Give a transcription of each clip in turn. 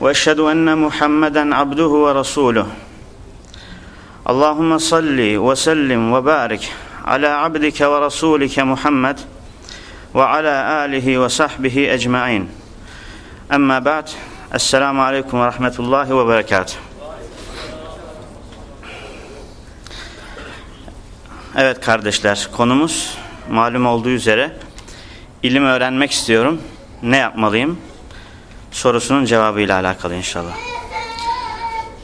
واشهد ان محمدا عبده ورسوله اللهم صل وسلم وبارك على عبدك ورسولك محمد وعلى اله وصحبه اجمعين اما بعد السلام عليكم ورحمه الله وبركاته Evet kardeşler konumuz malum olduğu üzere ilim öğrenmek istiyorum. Ne yapmalıyım? Sorusunun cevabıyla alakalı inşallah.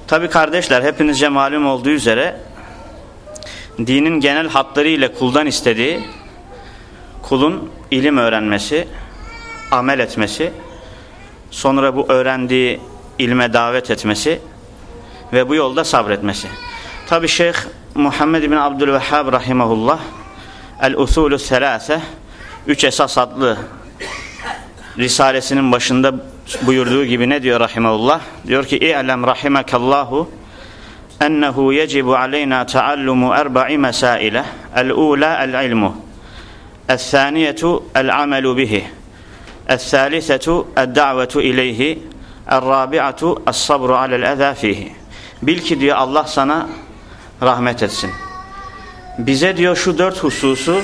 Tabi kardeşler hepinizce malum olduğu üzere dinin genel hatları ile kuldan istediği kulun ilim öğrenmesi, amel etmesi, sonra bu öğrendiği ilme davet etmesi ve bu yolda sabretmesi. Tabi Şeyh Muhammed bin Abdülvehhab rahimahullah El-Usulü Selase Üç Esas adlı Risalesinin başında buyurduğu gibi ne diyor rahimahullah? Diyor ki İ'lem rahimekallahu ennehu yecibu aleyna taallumu erba'i mesaile el-ula el-ilmu el-thaniyetu el-amelu bihi el-thalisetu el-da'vetu ileyhi el-rabi'atu el-sabru alel-eza fihi Bil ki diyor Allah sana rahmet etsin. Bize diyor şu dört hususu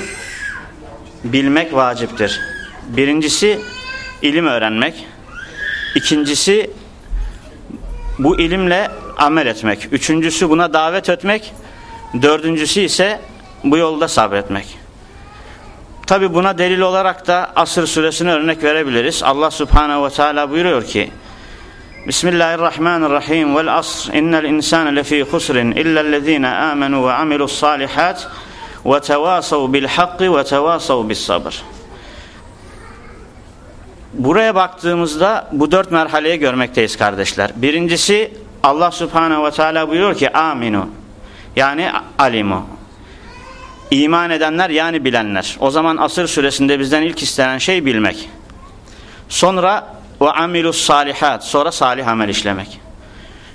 bilmek vaciptir. Birincisi ilim öğrenmek. İkincisi bu ilimle amel etmek. Üçüncüsü buna davet etmek. Dördüncüsü ise bu yolda sabretmek. Tabi buna delil olarak da Asır suresine örnek verebiliriz. Allah subhanehu ve teala buyuruyor ki Bismillahirrahmanirrahim vel asr innel insane lefî husrin illellezîne âmenû ve amilussâlihât ve tevâsav bil hakkı ve tevâsav bis sabır. Buraya baktığımızda bu dört merhaleyi görmekteyiz kardeşler. Birincisi Allah subhanehu ve teala buyuruyor ki aminu yani alimu. İman edenler yani bilenler. O zaman asır süresinde bizden ilk istenen şey bilmek. Sonra ve amilus salihat sonra salih amel işlemek.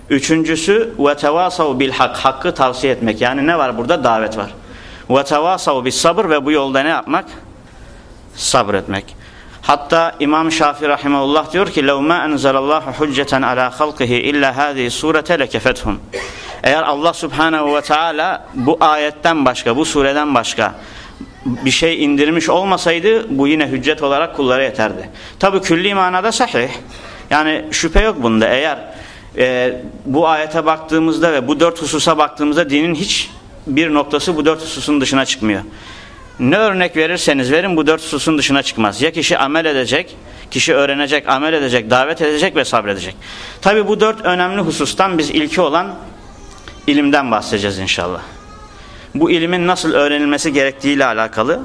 Üçüncüsü ve tevasav bil hak hakkı tavsiye etmek. Yani ne var burada? Davet var. Ve tevasav bis sabır ve bu yolda ne yapmak? Sabretmek. Hatta İmam Şafii rahimehullah diyor ki: "Lev ma enzelallahu hucceten ala halqihi illa hadihi surete lekefethum." Eğer Allah Subhanahu ve Teala bu ayetten başka, bu sureden başka bir şey indirmiş olmasaydı bu yine hüccet olarak kullara yeterdi. Tabi külli manada sahih. Yani şüphe yok bunda. Eğer e, bu ayete baktığımızda ve bu dört hususa baktığımızda dinin hiç bir noktası bu dört hususun dışına çıkmıyor. Ne örnek verirseniz verin bu dört hususun dışına çıkmaz. Ya kişi amel edecek, kişi öğrenecek, amel edecek, davet edecek ve sabredecek. Tabi bu dört önemli husustan biz ilki olan ilimden bahsedeceğiz inşallah. Bu ilimin nasıl öğrenilmesi gerektiğiyle alakalı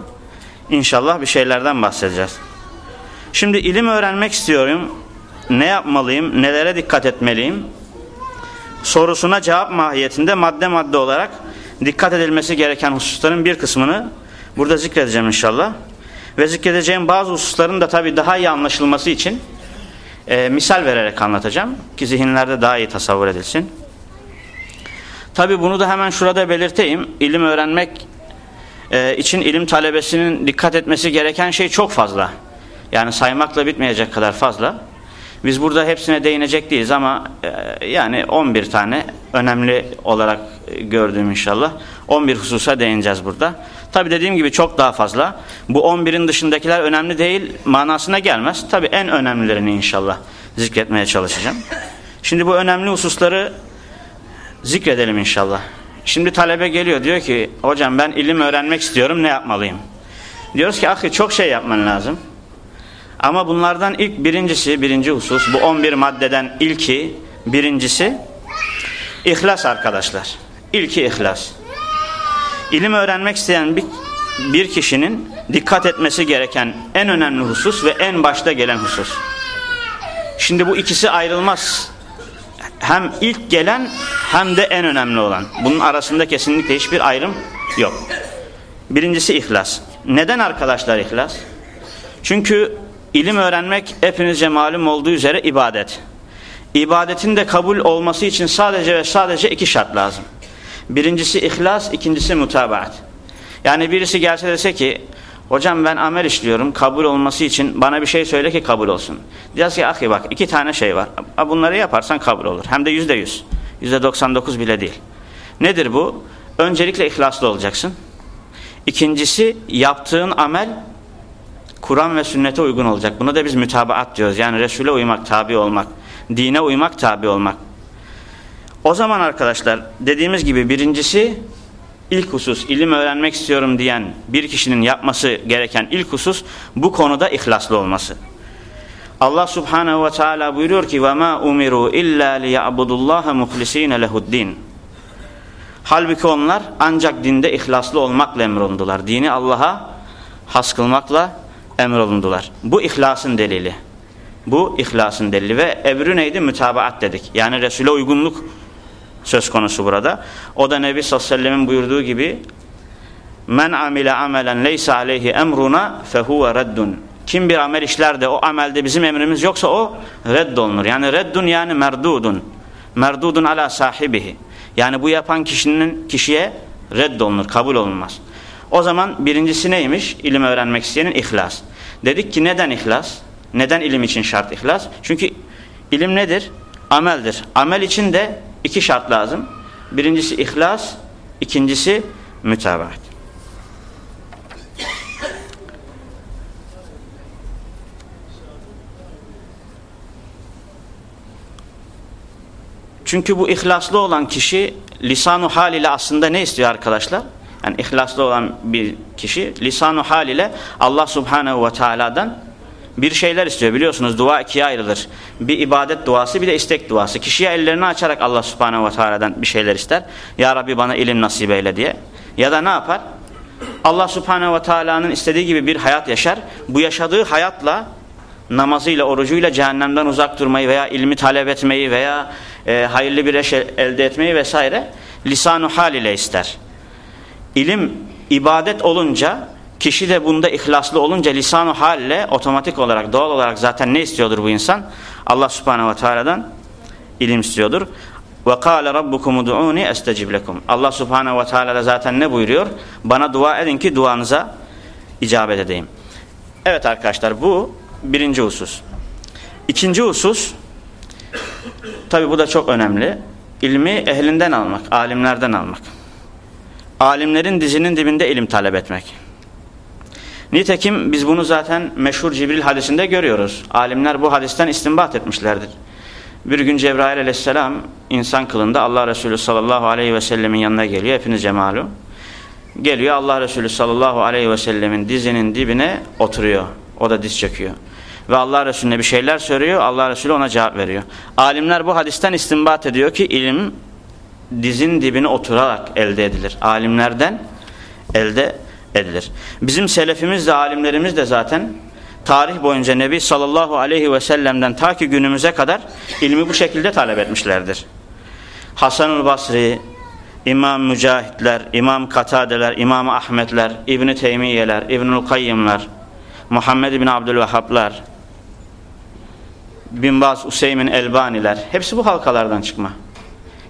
inşallah bir şeylerden bahsedeceğiz. Şimdi ilim öğrenmek istiyorum. Ne yapmalıyım, nelere dikkat etmeliyim? Sorusuna cevap mahiyetinde madde madde olarak dikkat edilmesi gereken hususların bir kısmını burada zikredeceğim inşallah. Ve zikredeceğim bazı hususların da tabii daha iyi anlaşılması için e, misal vererek anlatacağım ki zihinlerde daha iyi tasavvur edilsin. Tabi bunu da hemen şurada belirteyim. İlim öğrenmek e, için ilim talebesinin dikkat etmesi gereken şey çok fazla. Yani saymakla bitmeyecek kadar fazla. Biz burada hepsine değinecek değiliz ama e, yani 11 tane önemli olarak gördüğüm inşallah. 11 hususa değineceğiz burada. Tabi dediğim gibi çok daha fazla. Bu 11'in dışındakiler önemli değil manasına gelmez. Tabi en önemlilerini inşallah zikretmeye çalışacağım. Şimdi bu önemli hususları zikredelim inşallah. Şimdi talebe geliyor diyor ki hocam ben ilim öğrenmek istiyorum ne yapmalıyım? Diyoruz ki ahi çok şey yapman lazım. Ama bunlardan ilk birincisi, birinci husus bu 11 maddeden ilki, birincisi ihlas arkadaşlar. İlki ihlas. İlim öğrenmek isteyen bir, bir kişinin dikkat etmesi gereken en önemli husus ve en başta gelen husus. Şimdi bu ikisi ayrılmaz hem ilk gelen hem de en önemli olan. Bunun arasında kesinlikle hiçbir ayrım yok. Birincisi ihlas. Neden arkadaşlar ihlas? Çünkü ilim öğrenmek hepinizce malum olduğu üzere ibadet. İbadetin de kabul olması için sadece ve sadece iki şart lazım. Birincisi ihlas, ikincisi mutabaat. Yani birisi gelse dese ki hocam ben amel işliyorum kabul olması için bana bir şey söyle ki kabul olsun. Diyeceğiz ki ahi bak iki tane şey var. Bunları yaparsan kabul olur. Hem de yüzde yüz. Yüzde doksan dokuz bile değil. Nedir bu? Öncelikle ihlaslı olacaksın. İkincisi yaptığın amel Kur'an ve sünnete uygun olacak. Buna da biz mütabaat diyoruz. Yani Resul'e uymak, tabi olmak. Dine uymak, tabi olmak. O zaman arkadaşlar dediğimiz gibi birincisi ilk husus ilim öğrenmek istiyorum diyen bir kişinin yapması gereken ilk husus bu konuda ihlaslı olması. Allah Subhanahu ve Teala buyuruyor ki ve umiru illa liya'budullaha muhlisina lehu'd-din. Halbuki onlar ancak dinde ihlaslı olmakla emrolundular. Dini Allah'a has kılmakla emrolundular. Bu ihlasın delili. Bu ihlasın delili ve ebru neydi? Mütabaat dedik. Yani Resul'e uygunluk söz konusu burada. O da Nebi sallallahu aleyhi ve sellemin buyurduğu gibi Men amile amelen leysa aleyhi emruna fehuve reddun. Kim bir amel işler de o amelde bizim emrimiz yoksa o reddolunur. Yani reddun yani merdudun. Merdudun ala sahibihi. Yani bu yapan kişinin kişiye reddolunur, kabul olunmaz. O zaman birincisi neymiş? İlim öğrenmek isteyenin ihlas. Dedik ki neden ihlas? Neden ilim için şart ihlas? Çünkü ilim nedir? Ameldir. Amel için de iki şart lazım. Birincisi ihlas, ikincisi mütabaat. Çünkü bu ihlaslı olan kişi lisanu hal ile aslında ne istiyor arkadaşlar? Yani ihlaslı olan bir kişi lisanu hal ile Allah subhanehu ve teala'dan bir şeyler istiyor. Biliyorsunuz dua ikiye ayrılır. Bir ibadet duası bir de istek duası. Kişiye ellerini açarak Allah subhanehu ve teala'dan bir şeyler ister. Ya Rabbi bana ilim nasip eyle diye. Ya da ne yapar? Allah subhanehu ve teala'nın istediği gibi bir hayat yaşar. Bu yaşadığı hayatla namazıyla, orucuyla cehennemden uzak durmayı veya ilmi talep etmeyi veya e, hayırlı bir eş elde etmeyi vesaire lisanu hal ile ister. İlim ibadet olunca kişi de bunda ihlaslı olunca lisanu halle otomatik olarak doğal olarak zaten ne istiyordur bu insan? Allah subhanehu ve teala'dan ilim istiyordur. Ve kâle rabbukum ud'ûni estecib. Allah subhanehu ve teala da zaten ne buyuruyor? Bana dua edin ki duanıza icabet edeyim. Evet arkadaşlar bu birinci husus. İkinci husus tabi bu da çok önemli. İlmi ehlinden almak, alimlerden almak. Alimlerin dizinin dibinde ilim talep etmek. Nitekim biz bunu zaten meşhur Cibril hadisinde görüyoruz. Alimler bu hadisten istinbat etmişlerdir. Bir gün Cebrail aleyhisselam insan kılında Allah Resulü sallallahu aleyhi ve sellemin yanına geliyor. Hepinizce malum. Geliyor Allah Resulü sallallahu aleyhi ve sellemin dizinin dibine oturuyor. O da diz çöküyor. Ve Allah Resulüne bir şeyler söylüyor. Allah Resulü ona cevap veriyor. Alimler bu hadisten istinbat ediyor ki ilim dizin dibine oturarak elde edilir. Alimlerden elde edilir. Bizim selefimiz de alimlerimiz de zaten tarih boyunca Nebi sallallahu aleyhi ve sellem'den ta ki günümüze kadar ilmi bu şekilde talep etmişlerdir. Hasanul Basri, İmam Mücahitler, İmam Katadeler, İmam Ahmetler, İbni Teymiyeler, İbnül Kayyımlar, Muhammed bin Abdülvehhablar, Binbaz Useymin Elbaniler hepsi bu halkalardan çıkma.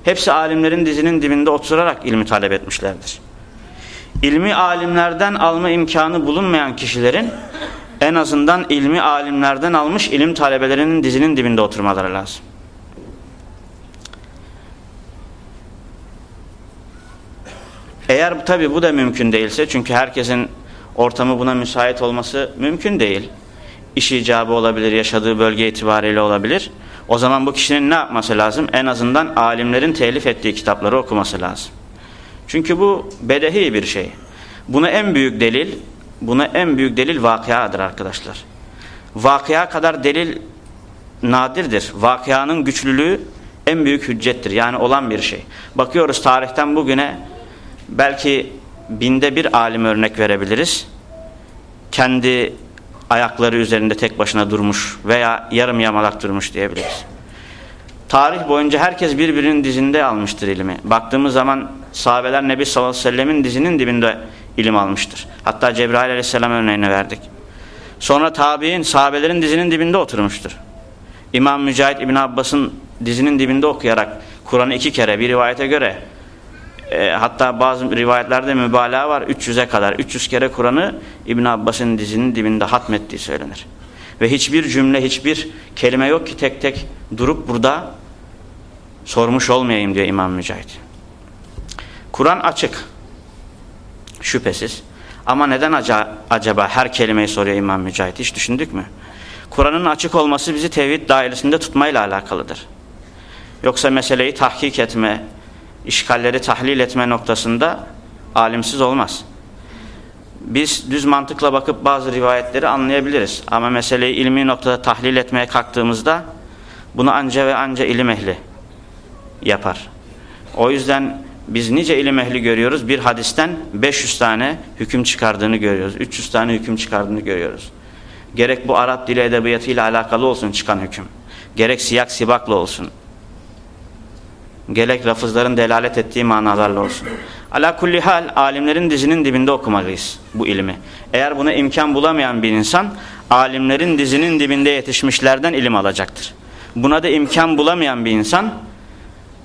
Hepsi alimlerin dizinin dibinde oturarak ilmi talep etmişlerdir. İlmi alimlerden alma imkanı bulunmayan kişilerin en azından ilmi alimlerden almış ilim talebelerinin dizinin dibinde oturmaları lazım. Eğer tabi bu da mümkün değilse çünkü herkesin ortamı buna müsait olması mümkün değil. İş icabı olabilir, yaşadığı bölge itibariyle olabilir. O zaman bu kişinin ne yapması lazım? En azından alimlerin telif ettiği kitapları okuması lazım. Çünkü bu bedehi bir şey. Buna en büyük delil, buna en büyük delil vakıadır arkadaşlar. Vakıa kadar delil nadirdir. Vakıanın güçlülüğü en büyük hüccettir. Yani olan bir şey. Bakıyoruz tarihten bugüne belki binde bir alim örnek verebiliriz. Kendi ayakları üzerinde tek başına durmuş veya yarım yamalak durmuş diyebiliriz. Tarih boyunca herkes birbirinin dizinde almıştır ilmi. Baktığımız zaman sahabeler Nebi sallallahu aleyhi ve sellemin dizinin dibinde ilim almıştır. Hatta Cebrail aleyhisselam örneğini verdik. Sonra tabi'in sahabelerin dizinin dibinde oturmuştur. İmam Mücahit İbn Abbas'ın dizinin dibinde okuyarak Kur'an'ı iki kere bir rivayete göre e, hatta bazı rivayetlerde mübalağa var 300'e kadar 300 kere Kur'an'ı İbn Abbas'ın dizinin dibinde hatmettiği söylenir. Ve hiçbir cümle hiçbir kelime yok ki tek tek durup burada sormuş olmayayım diyor İmam Mücahit. Kur'an açık şüphesiz ama neden acaba her kelimeyi soruyor İmam Mücahit hiç düşündük mü? Kur'an'ın açık olması bizi tevhid dairesinde tutmayla alakalıdır. Yoksa meseleyi tahkik etme, işgalleri tahlil etme noktasında alimsiz olmaz. Biz düz mantıkla bakıp bazı rivayetleri anlayabiliriz. Ama meseleyi ilmi noktada tahlil etmeye kalktığımızda bunu anca ve anca ilim ehli yapar. O yüzden biz nice ilim ehli görüyoruz. Bir hadisten 500 tane hüküm çıkardığını görüyoruz. 300 tane hüküm çıkardığını görüyoruz. Gerek bu Arap dili edebiyatıyla alakalı olsun çıkan hüküm. Gerek siyak sibakla olsun. Gerek lafızların delalet ettiği manalarla olsun. Ala kulli hal alimlerin dizinin dibinde okumalıyız bu ilmi. Eğer buna imkan bulamayan bir insan alimlerin dizinin dibinde yetişmişlerden ilim alacaktır. Buna da imkan bulamayan bir insan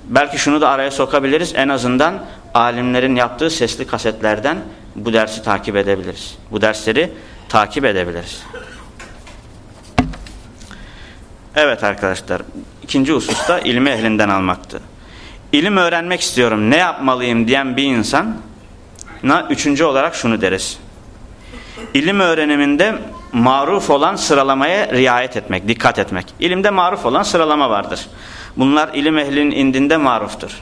belki şunu da araya sokabiliriz en azından alimlerin yaptığı sesli kasetlerden bu dersi takip edebiliriz. Bu dersleri takip edebiliriz. Evet arkadaşlar ikinci hususta ilmi ehlinden almaktı. İlim öğrenmek istiyorum ne yapmalıyım diyen bir insan üçüncü olarak şunu deriz. İlim öğreniminde maruf olan sıralamaya riayet etmek, dikkat etmek. İlimde maruf olan sıralama vardır. Bunlar ilim ehlinin indinde maruftur.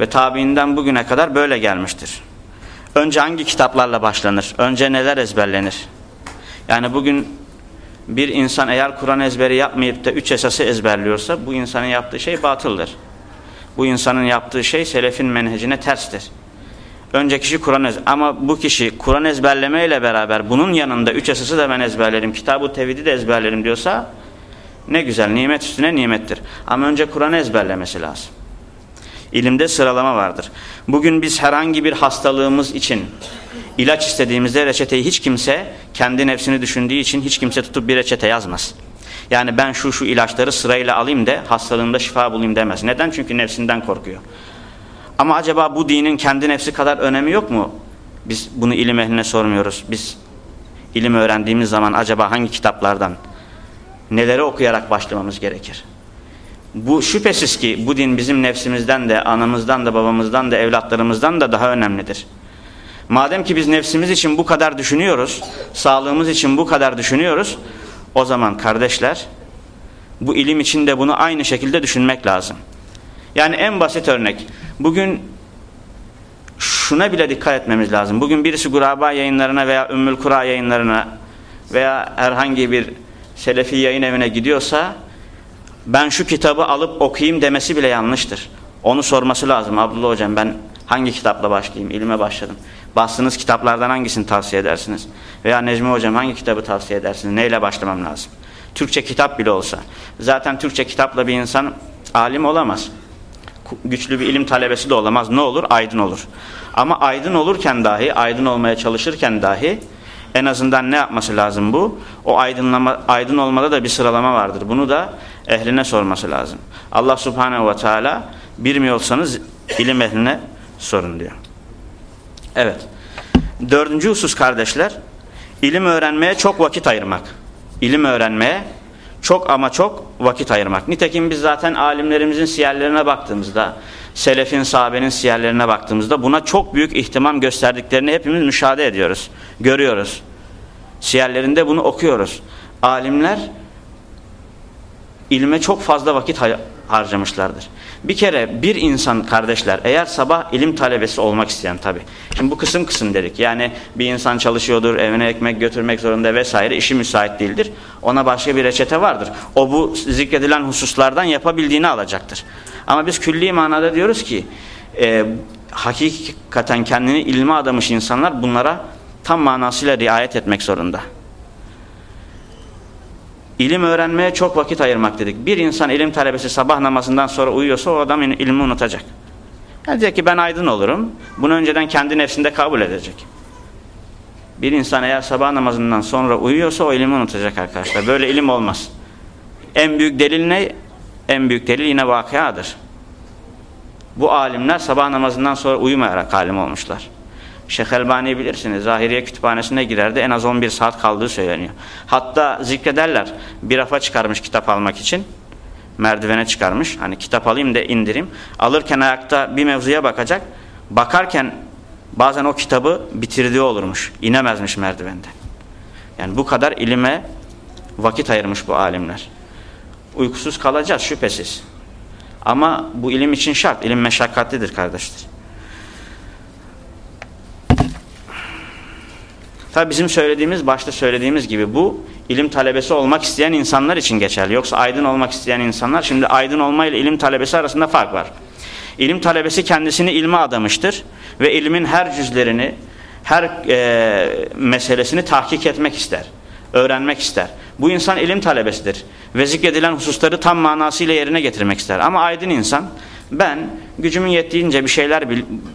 Ve tabiinden bugüne kadar böyle gelmiştir. Önce hangi kitaplarla başlanır? Önce neler ezberlenir? Yani bugün bir insan eğer Kur'an ezberi yapmayıp da üç esası ezberliyorsa bu insanın yaptığı şey batıldır. Bu insanın yaptığı şey selefin menhecine terstir. Önce kişi Kur'an ezber ama bu kişi Kur'an ezberleme ile beraber bunun yanında üç esası da ben ezberlerim, kitabı tevhidi de ezberlerim diyorsa ne güzel nimet üstüne nimettir. Ama önce Kur'an ezberlemesi lazım. İlimde sıralama vardır. Bugün biz herhangi bir hastalığımız için ilaç istediğimizde reçeteyi hiç kimse kendi nefsini düşündüğü için hiç kimse tutup bir reçete yazmaz. Yani ben şu şu ilaçları sırayla alayım da hastalığımda şifa bulayım demez. Neden? Çünkü nefsinden korkuyor. Ama acaba bu dinin kendi nefsi kadar önemi yok mu? Biz bunu ilim ehline sormuyoruz. Biz ilim öğrendiğimiz zaman acaba hangi kitaplardan neleri okuyarak başlamamız gerekir? Bu şüphesiz ki bu din bizim nefsimizden de, anamızdan da, babamızdan da, evlatlarımızdan da daha önemlidir. Madem ki biz nefsimiz için bu kadar düşünüyoruz, sağlığımız için bu kadar düşünüyoruz, o zaman kardeşler bu ilim için de bunu aynı şekilde düşünmek lazım. Yani en basit örnek. Bugün şuna bile dikkat etmemiz lazım. Bugün birisi Guraba yayınlarına veya Ümmül Kura yayınlarına veya herhangi bir Selefi yayın evine gidiyorsa ben şu kitabı alıp okuyayım demesi bile yanlıştır. Onu sorması lazım. Abdullah hocam ben hangi kitapla başlayayım? İlime başladım. Bastığınız kitaplardan hangisini tavsiye edersiniz? Veya Necmi hocam hangi kitabı tavsiye edersiniz? Neyle başlamam lazım? Türkçe kitap bile olsa. Zaten Türkçe kitapla bir insan alim olamaz. Güçlü bir ilim talebesi de olamaz. Ne olur? Aydın olur. Ama aydın olurken dahi, aydın olmaya çalışırken dahi en azından ne yapması lazım bu? O aydınlama, aydın olmada da bir sıralama vardır. Bunu da ehline sorması lazım. Allah subhanehu ve teala bilmiyorsanız ilim ehline sorun diyor. Evet. Dördüncü husus kardeşler, ilim öğrenmeye çok vakit ayırmak. İlim öğrenmeye çok ama çok vakit ayırmak. Nitekim biz zaten alimlerimizin siyerlerine baktığımızda, selefin, sahabenin siyerlerine baktığımızda buna çok büyük ihtimam gösterdiklerini hepimiz müşahede ediyoruz, görüyoruz. Siyerlerinde bunu okuyoruz. Alimler ilme çok fazla vakit harcamışlardır. Bir kere bir insan kardeşler eğer sabah ilim talebesi olmak isteyen tabi. Şimdi bu kısım kısım dedik. Yani bir insan çalışıyordur, evine ekmek götürmek zorunda vesaire işi müsait değildir. Ona başka bir reçete vardır. O bu zikredilen hususlardan yapabildiğini alacaktır. Ama biz külli manada diyoruz ki e, hakikaten kendini ilme adamış insanlar bunlara tam manasıyla riayet etmek zorunda. İlim öğrenmeye çok vakit ayırmak dedik. Bir insan ilim talebesi sabah namazından sonra uyuyorsa o adam ilmi unutacak. Yani diyecek ki ben aydın olurum. Bunu önceden kendi nefsinde kabul edecek. Bir insan eğer sabah namazından sonra uyuyorsa o ilmi unutacak arkadaşlar. Böyle ilim olmaz. En büyük delil ne? En büyük delil yine vakıadır. Bu alimler sabah namazından sonra uyumayarak alim olmuşlar. Şeyh Elbani bilirsiniz. Zahiriye kütüphanesine girerdi. En az 11 saat kaldığı söyleniyor. Hatta zikrederler. Bir rafa çıkarmış kitap almak için. Merdivene çıkarmış. Hani kitap alayım da indireyim. Alırken ayakta bir mevzuya bakacak. Bakarken bazen o kitabı bitirdiği olurmuş. İnemezmiş merdivenden. Yani bu kadar ilime vakit ayırmış bu alimler. Uykusuz kalacağız şüphesiz. Ama bu ilim için şart. İlim meşakkatlidir kardeşler. Tabi bizim söylediğimiz, başta söylediğimiz gibi bu ilim talebesi olmak isteyen insanlar için geçerli. Yoksa aydın olmak isteyen insanlar, şimdi aydın olma ile ilim talebesi arasında fark var. İlim talebesi kendisini ilme adamıştır ve ilmin her cüzlerini, her e, meselesini tahkik etmek ister, öğrenmek ister. Bu insan ilim talebesidir ve zikredilen hususları tam manasıyla yerine getirmek ister. Ama aydın insan, ben gücümün yettiğince bir şeyler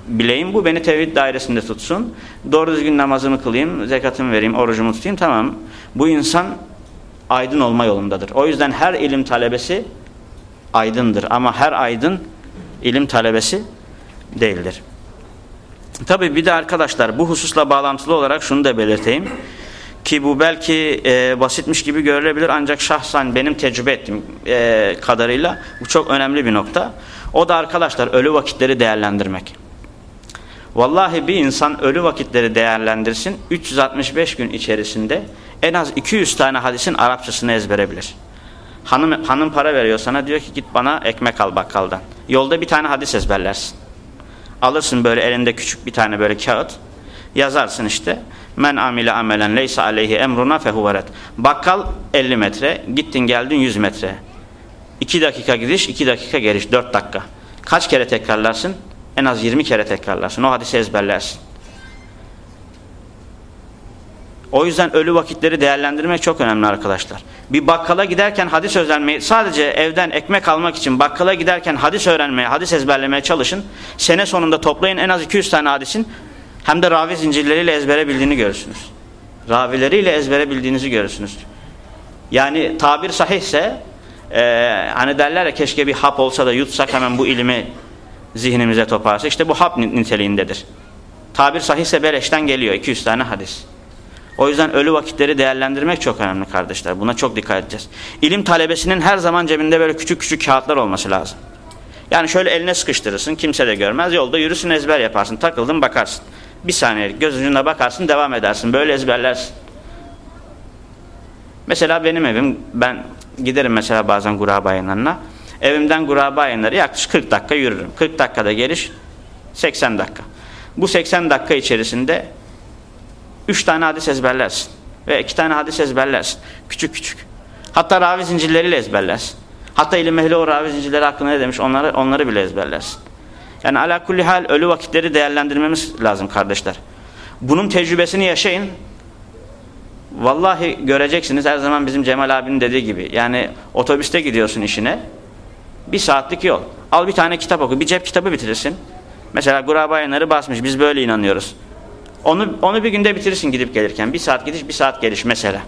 bileyim, bu beni tevhid dairesinde tutsun, doğru düzgün namazımı kılayım, zekatımı vereyim, orucumu tutayım, tamam. Bu insan aydın olma yolundadır. O yüzden her ilim talebesi aydındır ama her aydın ilim talebesi değildir. Tabi bir de arkadaşlar bu hususla bağlantılı olarak şunu da belirteyim. Ki bu belki e, basitmiş gibi görülebilir ancak şahsen benim tecrübe ettiğim e, kadarıyla bu çok önemli bir nokta. O da arkadaşlar ölü vakitleri değerlendirmek. Vallahi bir insan ölü vakitleri değerlendirsin 365 gün içerisinde en az 200 tane hadisin Arapçasını ezbere bilir. Hanım, hanım para veriyor sana diyor ki git bana ekmek al bakkaldan. Yolda bir tane hadis ezberlersin. Alırsın böyle elinde küçük bir tane böyle kağıt. Yazarsın işte. Men amile amelen leysa aleyhi emruna fehuvaret. Bakkal 50 metre. Gittin geldin 100 metre. 2 dakika gidiş 2 dakika geliş 4 dakika. Kaç kere tekrarlarsın? En az 20 kere tekrarlarsın. O hadisi ezberlersin. O yüzden ölü vakitleri değerlendirmek çok önemli arkadaşlar. Bir bakkala giderken hadis öğrenmeyi, sadece evden ekmek almak için bakkala giderken hadis öğrenmeye, hadis ezberlemeye çalışın. Sene sonunda toplayın en az 200 tane hadisin hem de ravi zincirleriyle ezbere bildiğini görürsünüz. Ravileriyle ezbere bildiğinizi görürsünüz. Yani tabir sahihse e, hani derler ya keşke bir hap olsa da yutsak hemen bu ilmi zihnimize toparsa. İşte bu hap niteliğindedir. Tabir sahihse beleşten geliyor 200 tane hadis. O yüzden ölü vakitleri değerlendirmek çok önemli kardeşler. Buna çok dikkat edeceğiz. İlim talebesinin her zaman cebinde böyle küçük küçük kağıtlar olması lazım. Yani şöyle eline sıkıştırırsın kimse de görmez. Yolda yürüsün ezber yaparsın. Takıldın bakarsın. Bir saniye göz ucuna bakarsın devam edersin. Böyle ezberlersin. Mesela benim evim ben giderim mesela bazen Guraba yayınlarına. Evimden Guraba yayınları yaklaşık 40 dakika yürürüm. 40 dakikada geliş 80 dakika. Bu 80 dakika içerisinde 3 tane hadis ezberlersin. Ve 2 tane hadis ezberlersin. Küçük küçük. Hatta ravi zincirleriyle ezberlersin. Hatta ilim ehli o ravi zincirleri hakkında ne demiş onları, onları bile ezberlersin. Yani ala kulli hal ölü vakitleri değerlendirmemiz lazım kardeşler. Bunun tecrübesini yaşayın. Vallahi göreceksiniz her zaman bizim Cemal abinin dediği gibi. Yani otobüste gidiyorsun işine. Bir saatlik yol. Al bir tane kitap oku. Bir cep kitabı bitirirsin. Mesela Guraba Yayınları basmış. Biz böyle inanıyoruz. Onu, onu bir günde bitirirsin gidip gelirken. Bir saat gidiş bir saat geliş mesela.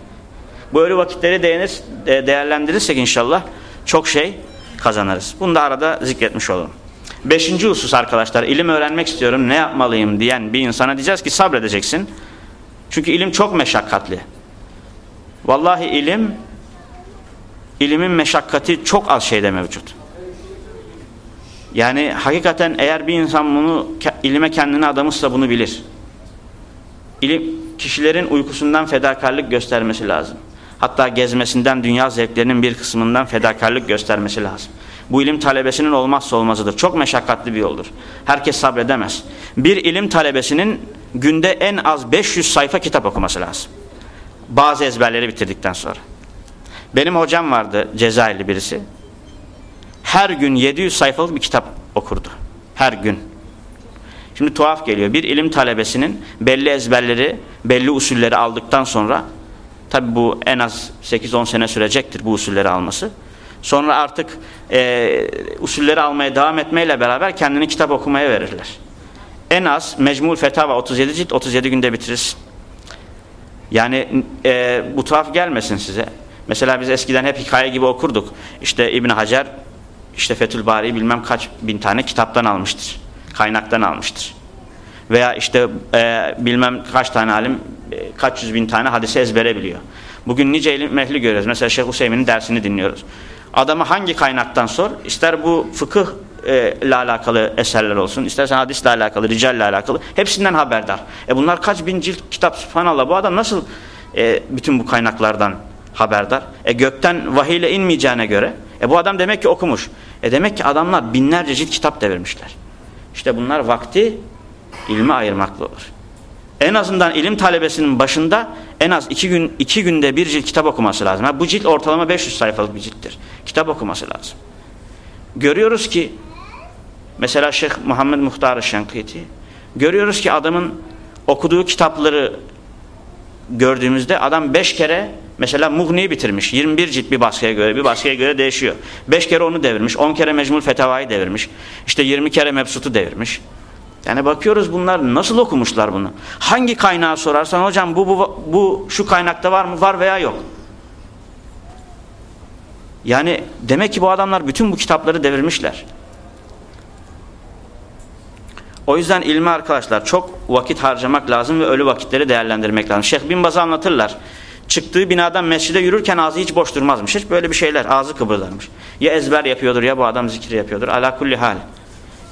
Ölü vakitleri değinir, değerlendirirsek inşallah çok şey kazanırız. Bunu da arada zikretmiş olalım. Beşinci husus arkadaşlar ilim öğrenmek istiyorum ne yapmalıyım diyen bir insana diyeceğiz ki sabredeceksin. Çünkü ilim çok meşakkatli. Vallahi ilim ilimin meşakkati çok az şeyde mevcut. Yani hakikaten eğer bir insan bunu ilime kendini adamışsa bunu bilir. İlim kişilerin uykusundan fedakarlık göstermesi lazım. Hatta gezmesinden dünya zevklerinin bir kısmından fedakarlık göstermesi lazım. Bu ilim talebesinin olmazsa olmazıdır. Çok meşakkatli bir yoldur. Herkes sabredemez. Bir ilim talebesinin günde en az 500 sayfa kitap okuması lazım. Bazı ezberleri bitirdikten sonra. Benim hocam vardı Cezayirli birisi. Her gün 700 sayfalık bir kitap okurdu. Her gün. Şimdi tuhaf geliyor. Bir ilim talebesinin belli ezberleri, belli usulleri aldıktan sonra Tabi bu en az 8-10 sene sürecektir bu usulleri alması. Sonra artık e, usulleri almaya devam etmeyle beraber kendini kitap okumaya verirler. En az Mecmul Fetava 37 cilt 37 günde bitirirsin. Yani e, bu tuhaf gelmesin size. Mesela biz eskiden hep hikaye gibi okurduk. İşte İbn Hacer işte Fethül Bari'yi bilmem kaç bin tane kitaptan almıştır. Kaynaktan almıştır. Veya işte e, bilmem kaç tane alim e, kaç yüz bin tane hadise ezbere biliyor. Bugün nice ilim ehli görüyoruz. Mesela Şeyh Hüseyin'in dersini dinliyoruz. Adamı hangi kaynaktan sor? İster bu fıkıh e, ile alakalı eserler olsun, istersen hadisle alakalı, ricalle alakalı. Hepsinden haberdar. E bunlar kaç bin cilt kitap subhanallah. Bu adam nasıl e, bütün bu kaynaklardan haberdar? E gökten vahiy ile inmeyeceğine göre. E bu adam demek ki okumuş. E demek ki adamlar binlerce cilt kitap devirmişler. İşte bunlar vakti ilme ayırmakla olur. En azından ilim talebesinin başında en az iki, gün, iki günde bir cilt kitap okuması lazım. Ha, bu cilt ortalama 500 sayfalık bir cilttir. Kitap okuması lazım. Görüyoruz ki mesela Şeyh Muhammed Muhtar Şenkiti görüyoruz ki adamın okuduğu kitapları gördüğümüzde adam 5 kere mesela Mughni'yi bitirmiş. 21 cilt bir baskıya göre bir baskıya göre değişiyor. 5 kere onu devirmiş. 10 kere Mecmul Fetava'yı devirmiş. İşte 20 kere Mebsut'u devirmiş. Yani bakıyoruz bunlar nasıl okumuşlar bunu? Hangi kaynağı sorarsan hocam bu, bu, bu şu kaynakta var mı? Var veya yok. Yani demek ki bu adamlar bütün bu kitapları devirmişler. O yüzden ilmi arkadaşlar çok vakit harcamak lazım ve ölü vakitleri değerlendirmek lazım. Şeyh Bin Baz'ı anlatırlar. Çıktığı binadan mescide yürürken ağzı hiç boş durmazmış. Hiç böyle bir şeyler ağzı kıpırdarmış. Ya ezber yapıyordur ya bu adam zikir yapıyordur. Ala kulli hal.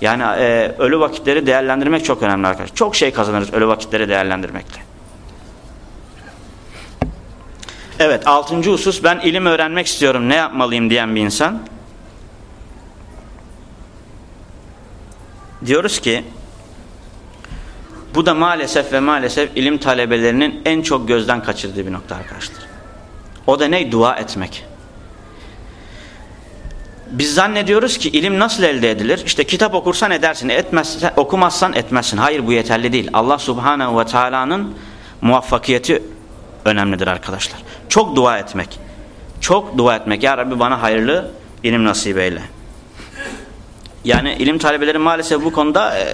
Yani e, ölü vakitleri değerlendirmek çok önemli arkadaşlar. Çok şey kazanırız ölü vakitleri değerlendirmekle. Evet altıncı husus ben ilim öğrenmek istiyorum ne yapmalıyım diyen bir insan. Diyoruz ki bu da maalesef ve maalesef ilim talebelerinin en çok gözden kaçırdığı bir nokta arkadaşlar. O da ne? Dua etmek. Biz zannediyoruz ki ilim nasıl elde edilir? İşte kitap okursan edersin, etmezsen, okumazsan etmezsin. Hayır bu yeterli değil. Allah Subhanahu ve Taala'nın muvaffakiyeti önemlidir arkadaşlar. Çok dua etmek. Çok dua etmek. Ya Rabbi bana hayırlı ilim nasip eyle. Yani ilim talebeleri maalesef bu konuda e,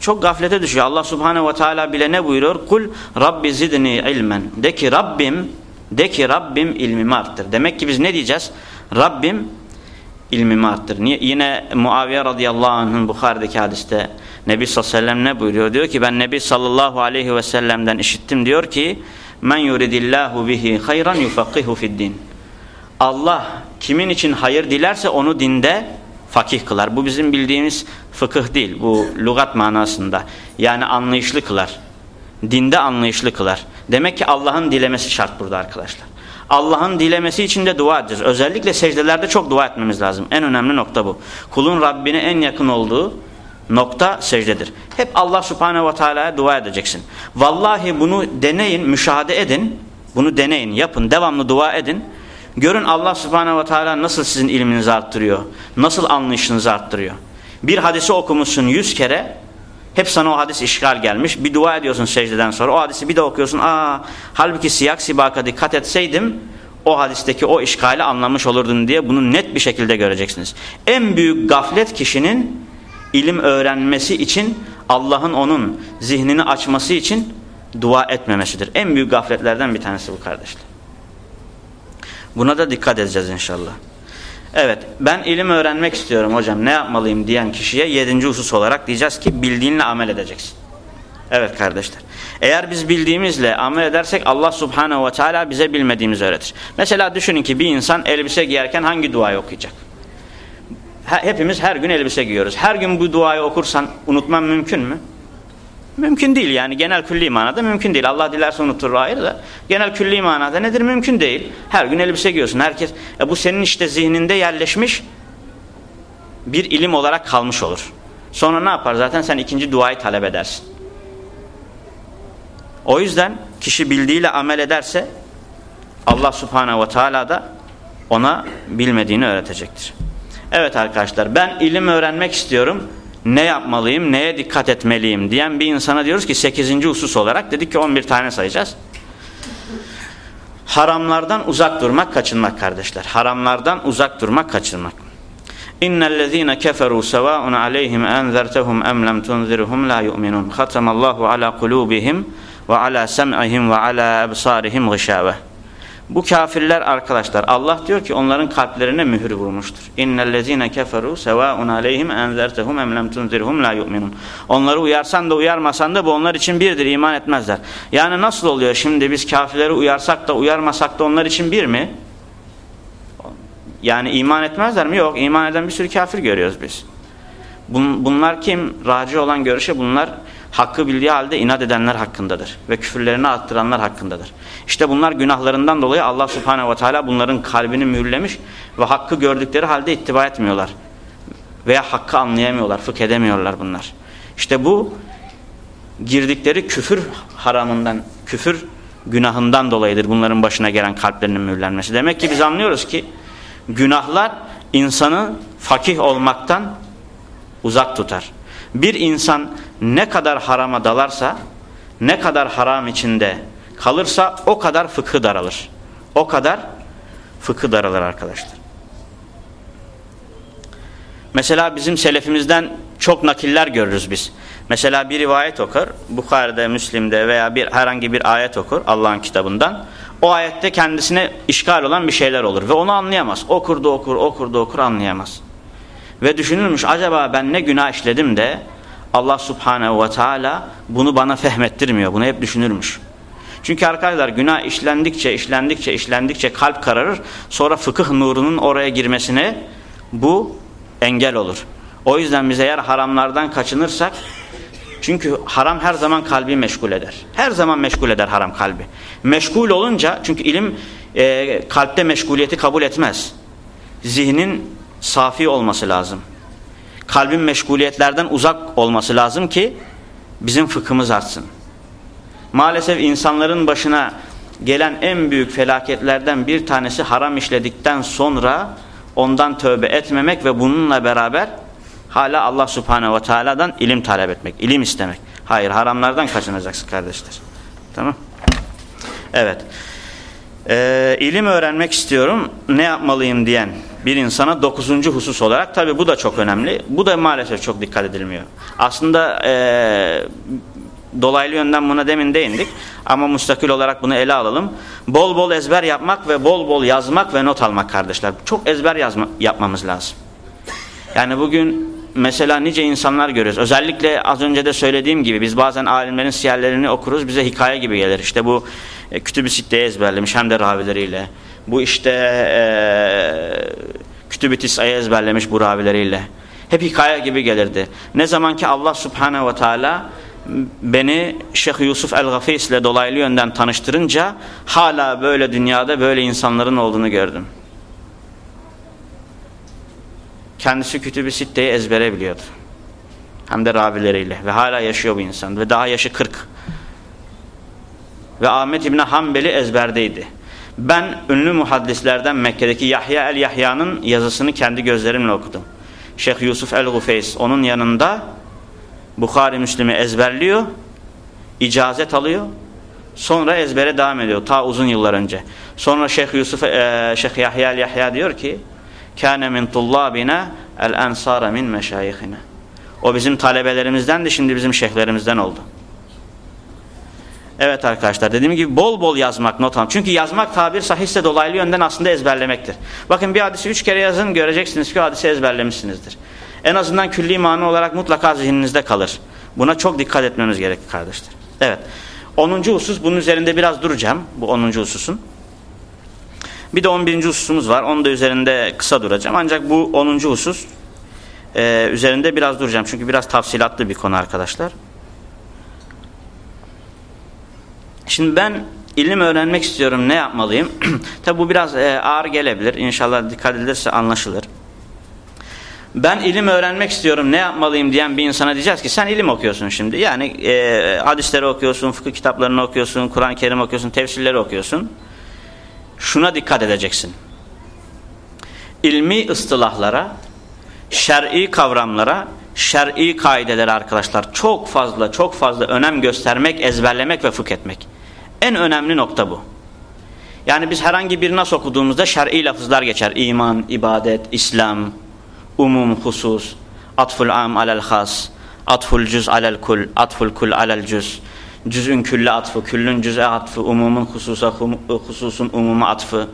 çok gaflete düşüyor. Allah Subhanahu ve Teala bile ne buyuruyor? Kul Rabbi zidni ilmen. De ki Rabbim, de ki Rabbim ilmimi arttır. Demek ki biz ne diyeceğiz? Rabbim ilmimi arttır. Niye? Yine Muaviye radıyallahu anh'ın Bukhari'deki hadiste Nebi sallallahu aleyhi ve sellem ne buyuruyor? Diyor ki ben Nebi sallallahu aleyhi ve sellem'den işittim. Diyor ki men yuridillahu bihi hayran yufakkihu fid din. Allah kimin için hayır dilerse onu dinde fakih kılar. Bu bizim bildiğimiz fıkıh değil. Bu lugat manasında. Yani anlayışlı kılar. Dinde anlayışlı kılar. Demek ki Allah'ın dilemesi şart burada arkadaşlar. Allah'ın dilemesi için de dua edeceğiz. Özellikle secdelerde çok dua etmemiz lazım. En önemli nokta bu. Kulun Rabbine en yakın olduğu nokta secdedir. Hep Allah subhanehu ve teala'ya dua edeceksin. Vallahi bunu deneyin, müşahede edin. Bunu deneyin, yapın, devamlı dua edin. Görün Allah subhanehu ve teala nasıl sizin ilminizi arttırıyor. Nasıl anlayışınızı arttırıyor. Bir hadisi okumuşsun yüz kere hep sana o hadis işgal gelmiş. Bir dua ediyorsun secdeden sonra. O hadisi bir de okuyorsun. Aa, halbuki siyak sibaka dikkat etseydim o hadisteki o işgali anlamış olurdun diye bunu net bir şekilde göreceksiniz. En büyük gaflet kişinin ilim öğrenmesi için Allah'ın onun zihnini açması için dua etmemesidir. En büyük gafletlerden bir tanesi bu kardeşler. Buna da dikkat edeceğiz inşallah. Evet ben ilim öğrenmek istiyorum hocam ne yapmalıyım diyen kişiye yedinci husus olarak diyeceğiz ki bildiğinle amel edeceksin. Evet kardeşler. Eğer biz bildiğimizle amel edersek Allah subhanehu ve teala bize bilmediğimizi öğretir. Mesela düşünün ki bir insan elbise giyerken hangi duayı okuyacak? Hepimiz her gün elbise giyiyoruz. Her gün bu duayı okursan unutman mümkün mü? Mümkün değil yani genel külli manada mümkün değil. Allah dilerse unutur ayrı da genel külli manada nedir? Mümkün değil. Her gün elbise giyiyorsun. Herkes e bu senin işte zihninde yerleşmiş bir ilim olarak kalmış olur. Sonra ne yapar? Zaten sen ikinci duayı talep edersin. O yüzden kişi bildiğiyle amel ederse Allah subhanehu ve teala da ona bilmediğini öğretecektir. Evet arkadaşlar ben ilim öğrenmek istiyorum ne yapmalıyım, neye dikkat etmeliyim diyen bir insana diyoruz ki 8. husus olarak dedik ki 11 tane sayacağız. Haramlardan uzak durmak, kaçınmak kardeşler. Haramlardan uzak durmak, kaçınmak. İnnellezîne keferû sevâun aleyhim enzertehum em lem tunzirhum la yu'minun. Khatamallahu ala kulubihim ve ala sem'ihim ve ala ebsarihim gışâveh. Bu kafirler arkadaşlar Allah diyor ki onların kalplerine mühür vurmuştur. İnnellezîne keferû sevâun aleyhim enzertehum em lem tunzirhum la yu'minun. Onları uyarsan da uyarmasan da bu onlar için birdir iman etmezler. Yani nasıl oluyor şimdi biz kafirleri uyarsak da uyarmasak da onlar için bir mi? Yani iman etmezler mi? Yok. İman eden bir sürü kafir görüyoruz biz. Bunlar kim? Raci olan görüşe bunlar hakkı bildiği halde inat edenler hakkındadır. Ve küfürlerini arttıranlar hakkındadır. İşte bunlar günahlarından dolayı Allah subhanehu ve teala bunların kalbini mühürlemiş ve hakkı gördükleri halde ittiba etmiyorlar. Veya hakkı anlayamıyorlar, fıkh edemiyorlar bunlar. İşte bu girdikleri küfür haramından, küfür günahından dolayıdır bunların başına gelen kalplerinin mühürlenmesi. Demek ki biz anlıyoruz ki günahlar insanı fakih olmaktan uzak tutar. Bir insan ne kadar harama dalarsa, ne kadar haram içinde kalırsa o kadar fıkhı daralır. O kadar fıkhı daralır arkadaşlar. Mesela bizim selefimizden çok nakiller görürüz biz. Mesela bir rivayet okur, Bukhari'de, Müslim'de veya bir herhangi bir ayet okur Allah'ın kitabından. O ayette kendisine işgal olan bir şeyler olur ve onu anlayamaz. Okur da okur, okur da okur anlayamaz. Ve düşünürmüş acaba ben ne günah işledim de Allah subhanehu ve teala bunu bana fehmettirmiyor. Bunu hep düşünürmüş. Çünkü arkadaşlar günah işlendikçe, işlendikçe, işlendikçe kalp kararır. Sonra fıkıh nurunun oraya girmesine bu engel olur. O yüzden biz eğer haramlardan kaçınırsak çünkü haram her zaman kalbi meşgul eder. Her zaman meşgul eder haram kalbi. Meşgul olunca çünkü ilim e, kalpte meşguliyeti kabul etmez. Zihnin safi olması lazım. Kalbin meşguliyetlerden uzak olması lazım ki bizim fıkhımız artsın. Maalesef insanların başına gelen en büyük felaketlerden bir tanesi haram işledikten sonra ondan tövbe etmemek ve bununla beraber hala Allah subhanehu ve teala'dan ilim talep etmek, ilim istemek. Hayır haramlardan kaçınacaksın kardeşler. Tamam. Evet. Ee, ilim öğrenmek istiyorum ne yapmalıyım diyen bir insana dokuzuncu husus olarak tabi bu da çok önemli. Bu da maalesef çok dikkat edilmiyor. Aslında ee, dolaylı yönden buna demin değindik ama müstakil olarak bunu ele alalım. Bol bol ezber yapmak ve bol bol yazmak ve not almak kardeşler. Çok ezber yazma, yapmamız lazım. Yani bugün mesela nice insanlar görüyoruz. Özellikle az önce de söylediğim gibi biz bazen alimlerin siyerlerini okuruz bize hikaye gibi gelir. İşte bu e, kütüb-i ezberlemiş hem de ravileriyle. Bu işte e, kütüb-i tisayı ezberlemiş bu ravileriyle. Hep hikaye gibi gelirdi. Ne zaman ki Allah subhanehu ve teala beni Şeyh Yusuf el-Gafis ile dolaylı yönden tanıştırınca hala böyle dünyada böyle insanların olduğunu gördüm. Kendisi kütüb-i sitteyi ezbere biliyordu. Hem de ravileriyle ve hala yaşıyor bu insan ve daha yaşı 40. Ve Ahmet İbni Hanbeli ezberdeydi. Ben ünlü muhaddislerden Mekke'deki Yahya el-Yahya'nın yazısını kendi gözlerimle okudum. Şeyh Yusuf el-Gufeys onun yanında Bukhari Müslim'i ezberliyor, icazet alıyor, sonra ezbere devam ediyor ta uzun yıllar önce. Sonra Şeyh Yusuf e, Şeyh Yahya el-Yahya diyor ki: "Kâne min tullâbina el-ensâre min meşâyihina." O bizim talebelerimizden de şimdi bizim şeyhlerimizden oldu. Evet arkadaşlar dediğim gibi bol bol yazmak not alın. Çünkü yazmak tabir sahihse dolaylı yönden aslında ezberlemektir. Bakın bir hadisi üç kere yazın göreceksiniz ki hadisi ezberlemişsinizdir. En azından külli mana olarak mutlaka zihninizde kalır. Buna çok dikkat etmemiz gerekir kardeşler. Evet. Onuncu husus bunun üzerinde biraz duracağım. Bu onuncu hususun. Bir de on birinci hususumuz var. Onun da üzerinde kısa duracağım. Ancak bu onuncu husus e, üzerinde biraz duracağım. Çünkü biraz tafsilatlı bir konu arkadaşlar. Şimdi ben ilim öğrenmek istiyorum ne yapmalıyım? Tabi bu biraz e, ağır gelebilir. İnşallah dikkat edilirse anlaşılır. Ben ilim öğrenmek istiyorum ne yapmalıyım diyen bir insana diyeceğiz ki sen ilim okuyorsun şimdi. Yani e, hadisleri okuyorsun, fıkıh kitaplarını okuyorsun, Kur'an-ı Kerim okuyorsun, tefsirleri okuyorsun. Şuna dikkat edeceksin. İlmi ıstılahlara, şer'i kavramlara, şer'i kaidelere arkadaşlar çok fazla çok fazla önem göstermek, ezberlemek ve fıkh etmek. En önemli nokta bu. Yani biz herhangi bir nas okuduğumuzda şer'i lafızlar geçer. İman, ibadet, İslam, umum, husus, atful am alel has, atful cüz alel kul, atful kul alel cüz, cüzün külle atfı, küllün cüz'e atfı, umumun hususa, hususun umuma atfı.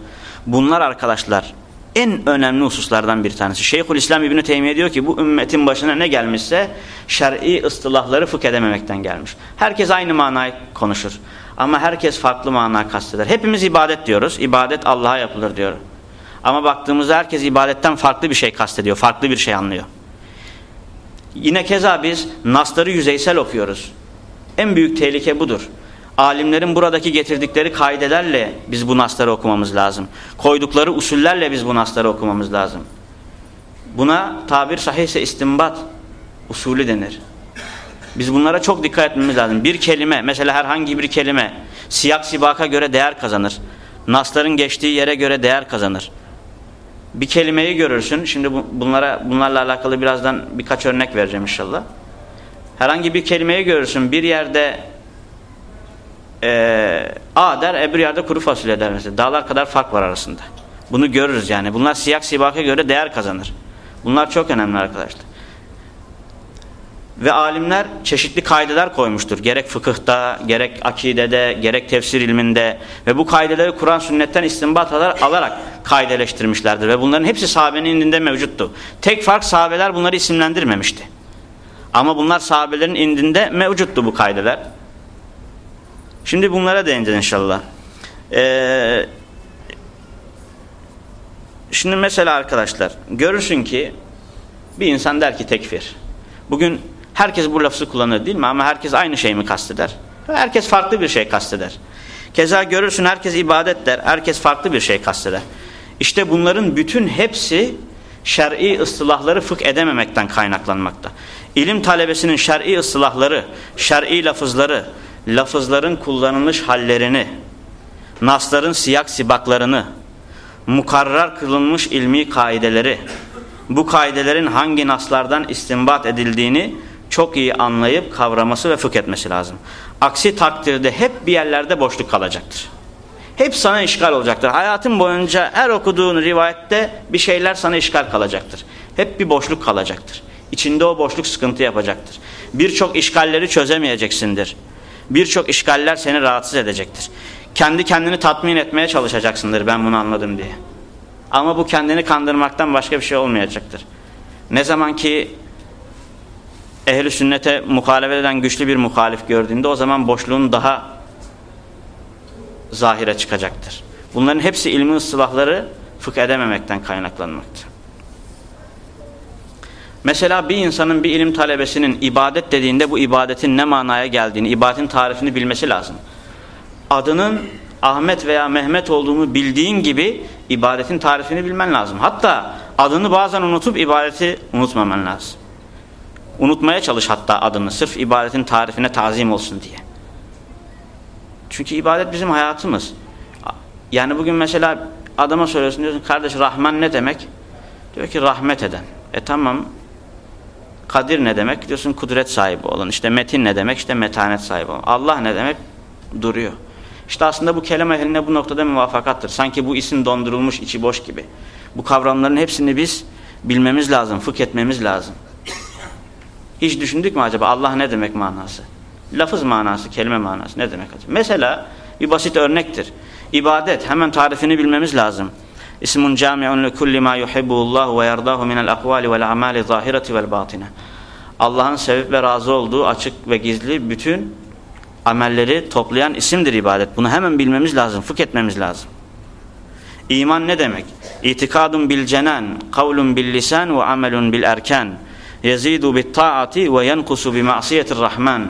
Bunlar arkadaşlar en önemli hususlardan bir tanesi. Şeyhülislam İbni Teymiye diyor ki bu ümmetin başına ne gelmişse şer'i ıstılahları fıkh edememekten gelmiş. Herkes aynı manayı konuşur. Ama herkes farklı mana kasteder. Hepimiz ibadet diyoruz. İbadet Allah'a yapılır diyor. Ama baktığımızda herkes ibadetten farklı bir şey kastediyor. Farklı bir şey anlıyor. Yine keza biz nasları yüzeysel okuyoruz. En büyük tehlike budur. Alimlerin buradaki getirdikleri kaidelerle biz bu nasları okumamız lazım. Koydukları usullerle biz bu nasları okumamız lazım. Buna tabir sahihse istimbat usulü denir. Biz bunlara çok dikkat etmemiz lazım. Bir kelime, mesela herhangi bir kelime siyak sibaka göre değer kazanır. Nasların geçtiği yere göre değer kazanır. Bir kelimeyi görürsün. Şimdi bunlara bunlarla alakalı birazdan birkaç örnek vereceğim inşallah. Herhangi bir kelimeyi görürsün. Bir yerde e, A der, öbür yerde kuru fasulye der mesela. Dağlar kadar fark var arasında. Bunu görürüz yani. Bunlar siyak sibaka göre değer kazanır. Bunlar çok önemli arkadaşlar. Ve alimler çeşitli kaideler koymuştur. Gerek fıkıhta, gerek akidede, gerek tefsir ilminde ve bu kaideleri Kur'an sünnetten istinbat alarak kaideleştirmişlerdir. Ve bunların hepsi sahabenin indinde mevcuttu. Tek fark sahabeler bunları isimlendirmemişti. Ama bunlar sahabelerin indinde mevcuttu bu kaideler. Şimdi bunlara değineceğiz inşallah. Ee, şimdi mesela arkadaşlar görürsün ki bir insan der ki tekfir. Bugün herkes bu lafı kullanır değil mi? Ama herkes aynı şey mi kasteder? Herkes farklı bir şey kasteder. Keza görürsün herkes ibadet der. Herkes farklı bir şey kasteder. İşte bunların bütün hepsi şer'i ıslahları fıkh edememekten kaynaklanmakta. İlim talebesinin şer'i ıslahları, şer'i lafızları, lafızların kullanılmış hallerini, nasların siyak sibaklarını, mukarrar kılınmış ilmi kaideleri, bu kaidelerin hangi naslardan istinbat edildiğini çok iyi anlayıp kavraması ve fıkh etmesi lazım. Aksi takdirde hep bir yerlerde boşluk kalacaktır. Hep sana işgal olacaktır. Hayatın boyunca her okuduğun rivayette bir şeyler sana işgal kalacaktır. Hep bir boşluk kalacaktır. İçinde o boşluk sıkıntı yapacaktır. Birçok işgalleri çözemeyeceksindir birçok işgaller seni rahatsız edecektir. Kendi kendini tatmin etmeye çalışacaksındır ben bunu anladım diye. Ama bu kendini kandırmaktan başka bir şey olmayacaktır. Ne zaman ki ehli sünnete muhalefet eden güçlü bir muhalif gördüğünde o zaman boşluğun daha zahire çıkacaktır. Bunların hepsi ilmi ıslahları fıkh edememekten kaynaklanmaktır. Mesela bir insanın bir ilim talebesinin ibadet dediğinde bu ibadetin ne manaya geldiğini, ibadetin tarifini bilmesi lazım. Adının Ahmet veya Mehmet olduğunu bildiğin gibi ibadetin tarifini bilmen lazım. Hatta adını bazen unutup ibadeti unutmaman lazım. Unutmaya çalış hatta adını sırf ibadetin tarifine tazim olsun diye. Çünkü ibadet bizim hayatımız. Yani bugün mesela adama soruyorsun diyorsun kardeş Rahman ne demek? Diyor ki rahmet eden. E tamam Kadir ne demek? Diyorsun kudret sahibi olan. İşte metin ne demek? İşte metanet sahibi olan. Allah ne demek? Duruyor. İşte aslında bu kelime ehline bu noktada muvafakattır. Sanki bu isim dondurulmuş, içi boş gibi. Bu kavramların hepsini biz bilmemiz lazım, fıkh etmemiz lazım. Hiç düşündük mü acaba Allah ne demek manası? Lafız manası, kelime manası ne demek acaba? Mesela bir basit örnektir. İbadet, hemen tarifini bilmemiz lazım. İsmun cami'un li kulli ma yuhibbullah ve yerdahu minel akvali vel amali zahireti vel batine. Allah'ın sevip ve razı olduğu açık ve gizli bütün amelleri toplayan isimdir ibadet. Bunu hemen bilmemiz lazım, fıkh etmemiz lazım. İman ne demek? İtikadun bil cenan, kavlun bil lisan ve amelun bil erkan. Yezidu bit taati ve yenkusu bi ma'siyetir rahman.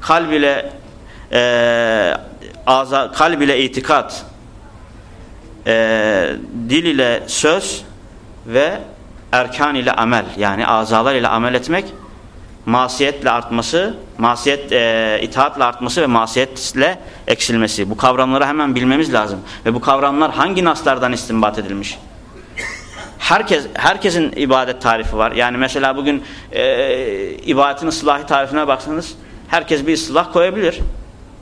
Kalb ile e, aza, kalb ile itikat, e, dil ile söz ve erkan ile amel yani azalar ile amel etmek masiyetle artması, masiyet e, itaatle artması ve masiyetle eksilmesi. Bu kavramları hemen bilmemiz lazım. Ve bu kavramlar hangi naslardan istinbat edilmiş? Herkes herkesin ibadet tarifi var. Yani mesela bugün e, ibadetin ıslahı tarifine baksanız herkes bir ıslah koyabilir.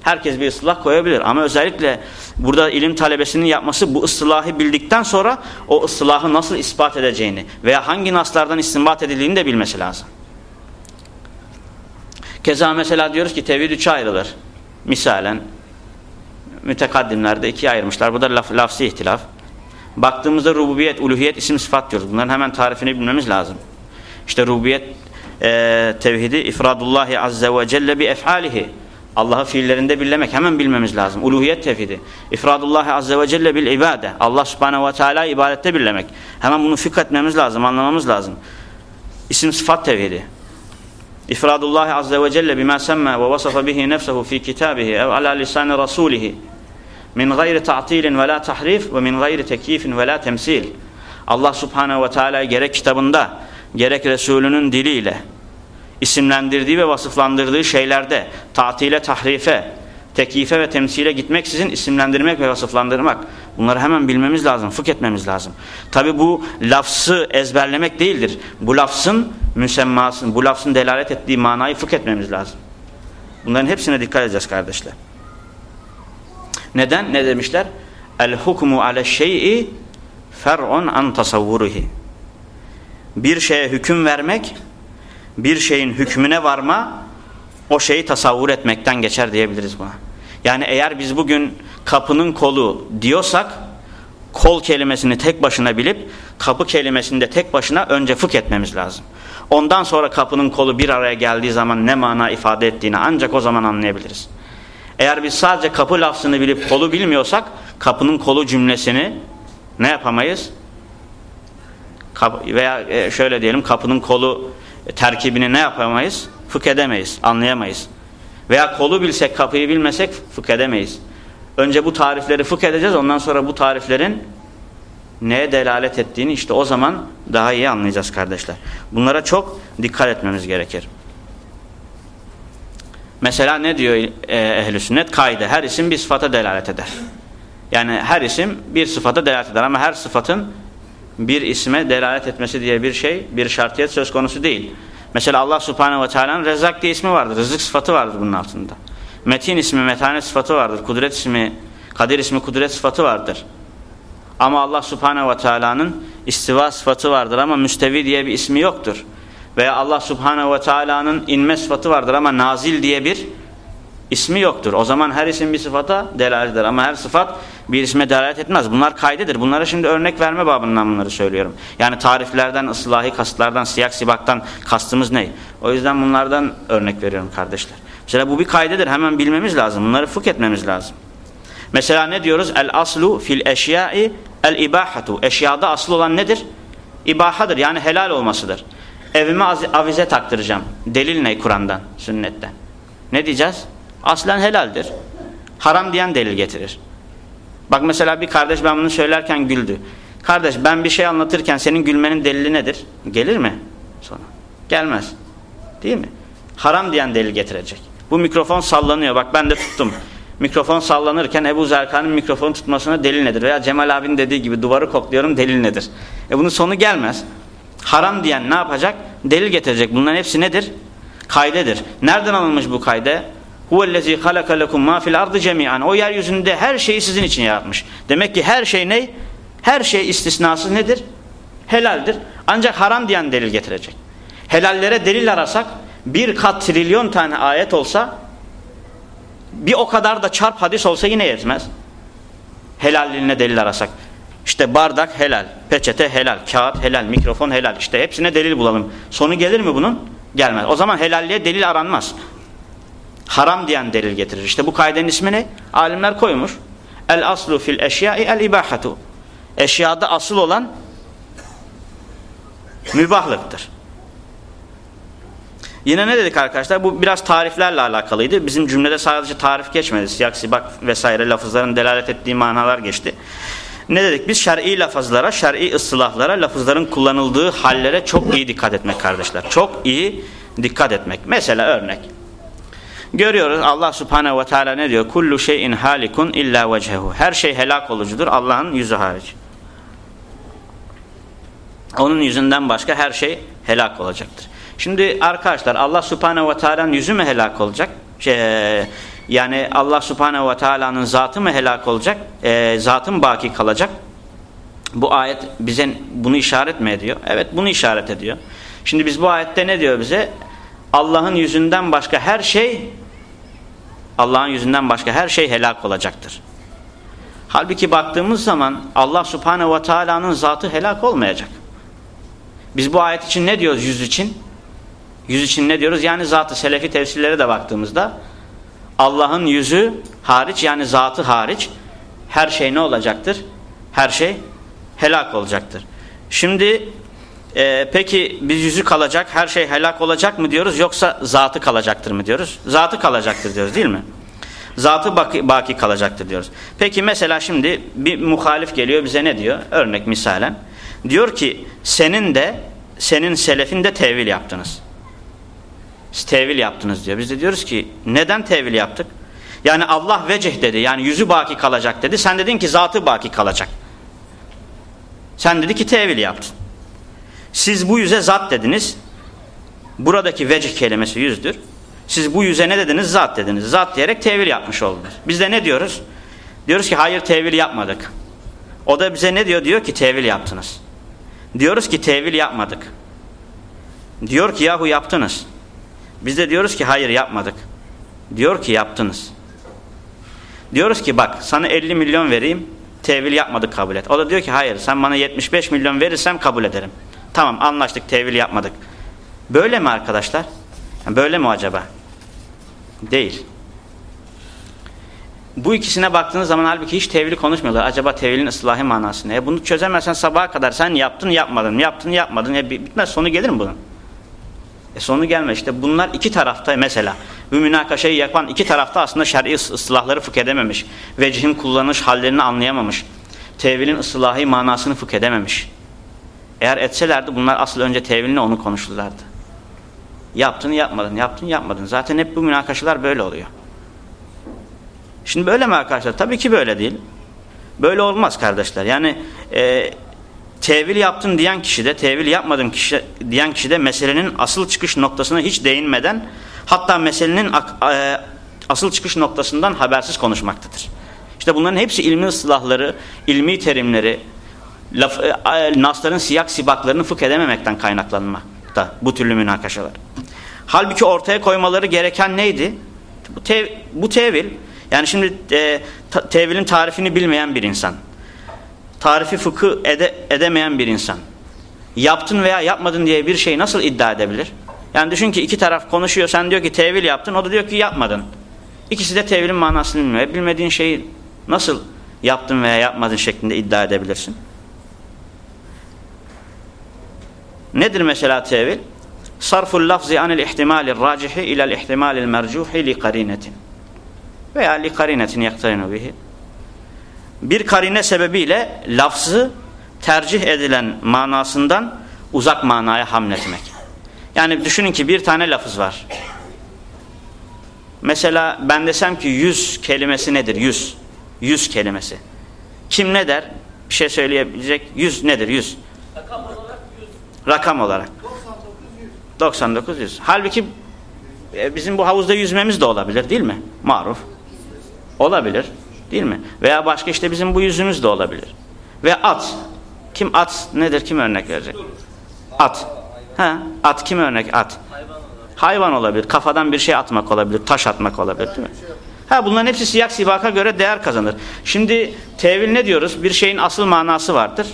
Herkes bir ıslah koyabilir ama özellikle burada ilim talebesinin yapması bu ıslahı bildikten sonra o ıslahı nasıl ispat edeceğini veya hangi naslardan istinbat edildiğini de bilmesi lazım. Keza mesela diyoruz ki tevhid üçe ayrılır. Misalen mütekaddimlerde ikiye ayırmışlar. Bu da laf, lafzi ihtilaf. Baktığımızda rububiyet, uluhiyet, isim sıfat diyoruz. Bunların hemen tarifini bilmemiz lazım. İşte rububiyet e, tevhidi ifradullahi azze ve celle bi efalihi. Allah'ı fiillerinde birlemek hemen bilmemiz lazım. Uluhiyet tevhidi. İfradullahi azze ve celle bil ibade. Allah subhanehu ve teala ibadette birlemek. Hemen bunu fıkh lazım, anlamamız lazım. İsim sıfat tevhidi. İfradullahi azze ve celle bima semme ve vasafa bihi nefsehu fi kitabihi ev ala lisani rasulihi min gayri ta'tilin ve la tahrif ve min gayri tekifin ve la temsil. Allah subhanehu ve teala gerek kitabında gerek Resulünün diliyle isimlendirdiği ve vasıflandırdığı şeylerde tatile, tahrife, tekife ve temsile gitmeksizin isimlendirmek ve vasıflandırmak. Bunları hemen bilmemiz lazım, fıkh etmemiz lazım. Tabi bu lafzı ezberlemek değildir. Bu lafzın müsemmasını, bu lafzın delalet ettiği manayı fıkh etmemiz lazım. Bunların hepsine dikkat edeceğiz kardeşler. Neden? Ne demişler? El hukmu ale şey'i fer'un an tasavvuruhi. Bir şeye hüküm vermek, bir şeyin hükmüne varma, o şeyi tasavvur etmekten geçer diyebiliriz buna. Yani eğer biz bugün kapının kolu diyorsak, kol kelimesini tek başına bilip, kapı kelimesini de tek başına önce fıkh etmemiz lazım. Ondan sonra kapının kolu bir araya geldiği zaman ne mana ifade ettiğini ancak o zaman anlayabiliriz. Eğer biz sadece kapı lafzını bilip kolu bilmiyorsak kapının kolu cümlesini ne yapamayız? Kap veya e, şöyle diyelim kapının kolu terkibini ne yapamayız? Fıkh edemeyiz, anlayamayız. Veya kolu bilsek kapıyı bilmesek fıkh edemeyiz. Önce bu tarifleri fıkh edeceğiz ondan sonra bu tariflerin neye delalet ettiğini işte o zaman daha iyi anlayacağız kardeşler. Bunlara çok dikkat etmemiz gerekir. Mesela ne diyor e, ehl sünnet? Kaide. Her isim bir sıfata delalet eder. Yani her isim bir sıfata delalet eder ama her sıfatın bir isme delalet etmesi diye bir şey, bir şartiyet söz konusu değil. Mesela Allah subhanehu ve teala'nın rezak diye ismi vardır. Rızık sıfatı vardır bunun altında. Metin ismi, metanet sıfatı vardır. Kudret ismi, kadir ismi, kudret sıfatı vardır. Ama Allah subhanehu ve teala'nın istiva sıfatı vardır ama müstevi diye bir ismi yoktur. Veya Allah subhanehu ve teala'nın inme sıfatı vardır ama nazil diye bir ismi yoktur. O zaman her isim bir sıfata delalet eder ama her sıfat bir isme delalet etmez. Bunlar kaydedir. Bunlara şimdi örnek verme babından bunları söylüyorum. Yani tariflerden, ıslahi kasıtlardan, siyak sibaktan kastımız ne? O yüzden bunlardan örnek veriyorum kardeşler. Mesela bu bir kaydedir. Hemen bilmemiz lazım. Bunları fıkh etmemiz lazım. Mesela ne diyoruz? El aslu fil eşyai el ibahatu. Eşyada asıl olan nedir? İbahadır. Yani helal olmasıdır. Evime avize taktıracağım. Delil ne Kur'an'dan, sünnetten? Ne diyeceğiz? Aslen helaldir. Haram diyen delil getirir. Bak mesela bir kardeş ben bunu söylerken güldü. Kardeş ben bir şey anlatırken senin gülmenin delili nedir? Gelir mi? Sonra. Gelmez. Değil mi? Haram diyen delil getirecek. Bu mikrofon sallanıyor. Bak ben de tuttum. Mikrofon sallanırken Ebu Zerkan'ın mikrofonu tutmasına delil nedir? Veya Cemal abinin dediği gibi duvarı kokluyorum delil nedir? E bunun sonu gelmez. Haram diyen ne yapacak? Delil getirecek. Bunların hepsi nedir? Kaydedir. Nereden alınmış bu kayde? Huvellezî halaka lekum mâ fil ardı cemi'an. O yeryüzünde her şeyi sizin için yaratmış. Demek ki her şey ne? Her şey istisnasız nedir? Helaldir. Ancak haram diyen delil getirecek. Helallere delil arasak bir kat trilyon tane ayet olsa bir o kadar da çarp hadis olsa yine yetmez. Helalliğine delil arasak. İşte bardak helal, peçete helal, kağıt helal, mikrofon helal. İşte hepsine delil bulalım. Sonu gelir mi bunun? Gelmez. O zaman helalliğe delil aranmaz. Haram diyen delil getirir. İşte bu kaidenin ismi ne? Alimler koymuş. El aslu fil eşyai el ibahatu. Eşyada asıl olan mübahlıktır. Yine ne dedik arkadaşlar? Bu biraz tariflerle alakalıydı. Bizim cümlede sadece tarif geçmedi. Siyak, sibak vesaire lafızların delalet ettiği manalar geçti. Ne dedik? Biz şer'i lafızlara, şer'i ıslahlara, lafızların kullanıldığı hallere çok iyi dikkat etmek kardeşler. Çok iyi dikkat etmek. Mesela örnek. Görüyoruz Allah subhanehu ve teala ne diyor? Kullu şeyin halikun illa vecehu. Her şey helak olucudur Allah'ın yüzü hariç. Onun yüzünden başka her şey helak olacaktır. Şimdi arkadaşlar Allah subhanehu ve teala'nın yüzü mü helak olacak? Şey, Yani Allah subhanehu ve teala'nın zatı mı helak olacak? E, zatı mı baki kalacak? Bu ayet bize bunu işaret mi ediyor? Evet bunu işaret ediyor. Şimdi biz bu ayette ne diyor bize? Allah'ın yüzünden başka her şey Allah'ın yüzünden başka her şey helak olacaktır. Halbuki baktığımız zaman Allah subhanehu ve teala'nın zatı helak olmayacak. Biz bu ayet için ne diyoruz yüz için? Yüz için ne diyoruz? Yani zatı selefi tefsirlere de baktığımızda Allah'ın yüzü hariç yani zatı hariç her şey ne olacaktır? Her şey helak olacaktır. Şimdi e, peki biz yüzü kalacak her şey helak olacak mı diyoruz yoksa zatı kalacaktır mı diyoruz? Zatı kalacaktır diyoruz değil mi? Zatı baki, baki kalacaktır diyoruz. Peki mesela şimdi bir muhalif geliyor bize ne diyor? Örnek misalen. Diyor ki senin de senin selefin de tevil yaptınız. Siz tevil yaptınız diyor. Biz de diyoruz ki neden tevil yaptık? Yani Allah vecih dedi. Yani yüzü baki kalacak dedi. Sen dedin ki zatı baki kalacak. Sen dedi ki tevil yaptın. Siz bu yüze zat dediniz. Buradaki vecih kelimesi yüzdür. Siz bu yüze ne dediniz? Zat dediniz. Zat diyerek tevil yapmış oldunuz. Biz de ne diyoruz? Diyoruz ki hayır tevil yapmadık. O da bize ne diyor? Diyor ki tevil yaptınız. Diyoruz ki tevil yapmadık. Diyor ki yahu yaptınız. Biz de diyoruz ki hayır yapmadık. Diyor ki yaptınız. Diyoruz ki bak sana 50 milyon vereyim tevil yapmadık kabul et. O da diyor ki hayır sen bana 75 milyon verirsem kabul ederim. Tamam anlaştık tevil yapmadık. Böyle mi arkadaşlar? Böyle mi acaba? Değil. Bu ikisine baktığınız zaman halbuki hiç tevili konuşmuyorlar. Acaba tevilin ıslahı manası ne? Bunu çözemezsen sabaha kadar sen yaptın yapmadın, yaptın yapmadın. Ya bitmez sonu gelir mi bunun? E sonu gelme işte bunlar iki tarafta mesela bu münakaşayı yapan iki tarafta aslında şer'i ıslahları fıkh edememiş. Vecihin kullanış hallerini anlayamamış. Tevilin ıslahı manasını fıkh edememiş. Eğer etselerdi bunlar asıl önce teviline onu konuşurlardı. Yaptın yapmadın, yaptın yapmadın. Zaten hep bu münakaşalar böyle oluyor. Şimdi böyle mi arkadaşlar? Tabii ki böyle değil. Böyle olmaz kardeşler. Yani e, tevil yaptın diyen kişi de tevil yapmadın kişi, diyen kişi de meselenin asıl çıkış noktasına hiç değinmeden hatta meselenin e, asıl çıkış noktasından habersiz konuşmaktadır. İşte bunların hepsi ilmi ıslahları, ilmi terimleri, laf, e, nasların siyak sibaklarını fıkh edememekten kaynaklanmakta bu türlü münakaşalar. Halbuki ortaya koymaları gereken neydi? Bu, tev, bu tevil yani şimdi e, tevilin tarifini bilmeyen bir insan tarifi fıkı ede, edemeyen bir insan yaptın veya yapmadın diye bir şey nasıl iddia edebilir? Yani düşün ki iki taraf konuşuyor sen diyor ki tevil yaptın o da diyor ki yapmadın. İkisi de tevilin manasını bilmiyor. Bilmediğin şeyi nasıl yaptın veya yapmadın şeklinde iddia edebilirsin? Nedir mesela tevil? Sarful lafzi anil ihtimalil racihi ilal ihtimalil mercuhi li karinetin veya li karinetin yaktarinu bihi bir karine sebebiyle lafzı tercih edilen manasından uzak manaya hamletmek. Yani düşünün ki bir tane lafız var. Mesela ben desem ki yüz kelimesi nedir? Yüz. Yüz kelimesi. Kim ne der? Bir şey söyleyebilecek. Yüz nedir? Yüz. Rakam. Rakam olarak. 99 yüz. Halbuki e, bizim bu havuzda yüzmemiz de olabilir değil mi? Maruf. Olabilir. Değil mi? Veya başka işte bizim bu yüzümüz de olabilir. Ve at. Kim at nedir? Kim örnek verecek? At. Ha, at kim örnek? At. Hayvan olabilir. Kafadan bir şey atmak olabilir. Taş atmak olabilir değil mi? Ha bunların hepsi siyak sibaka göre değer kazanır. Şimdi tevil ne diyoruz? Bir şeyin asıl manası vardır.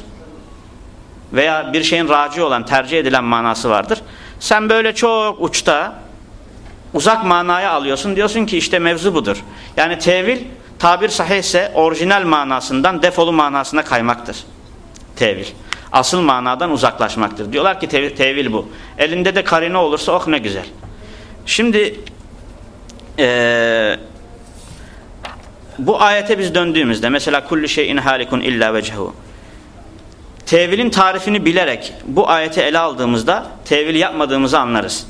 Veya bir şeyin raci olan, tercih edilen manası vardır. Sen böyle çok uçta uzak manaya alıyorsun. Diyorsun ki işte mevzu budur. Yani tevil tabir sahihse orijinal manasından defolu manasına kaymaktır. Tevil. Asıl manadan uzaklaşmaktır. Diyorlar ki tevil, tevil bu. Elinde de karine olursa oh ne güzel. Şimdi ee, bu ayete biz döndüğümüzde mesela kullu şeyin halikun illa vecehu tevilin tarifini bilerek bu ayeti ele aldığımızda tevil yapmadığımızı anlarız.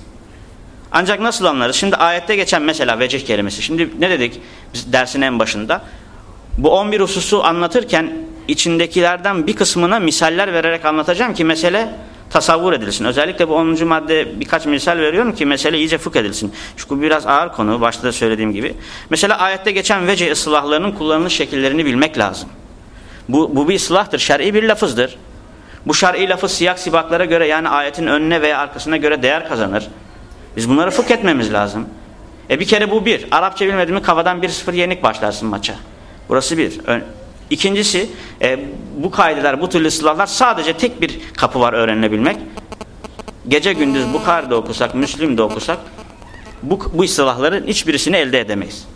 Ancak nasıl anlarız? Şimdi ayette geçen mesela vecih kelimesi. Şimdi ne dedik biz dersin en başında? Bu 11 hususu anlatırken içindekilerden bir kısmına misaller vererek anlatacağım ki mesele tasavvur edilsin. Özellikle bu 10. madde birkaç misal veriyorum ki mesele iyice fıkh edilsin. Çünkü biraz ağır konu başta da söylediğim gibi. Mesela ayette geçen vece ıslahlarının kullanılış şekillerini bilmek lazım. Bu, bu bir ıslahtır, şer'i bir lafızdır. Bu şer'i lafız siyak sibaklara göre yani ayetin önüne veya arkasına göre değer kazanır. Biz bunları fıkh etmemiz lazım. E bir kere bu bir. Arapça bilmediğimi kafadan 1-0 yenik başlarsın maça. Burası bir. İkincisi e, bu kaideler, bu türlü ıslahlar sadece tek bir kapı var öğrenilebilmek. Gece gündüz Bukhari'de okusak, Müslim'de okusak bu, bu ıslahların hiçbirisini elde edemeyiz.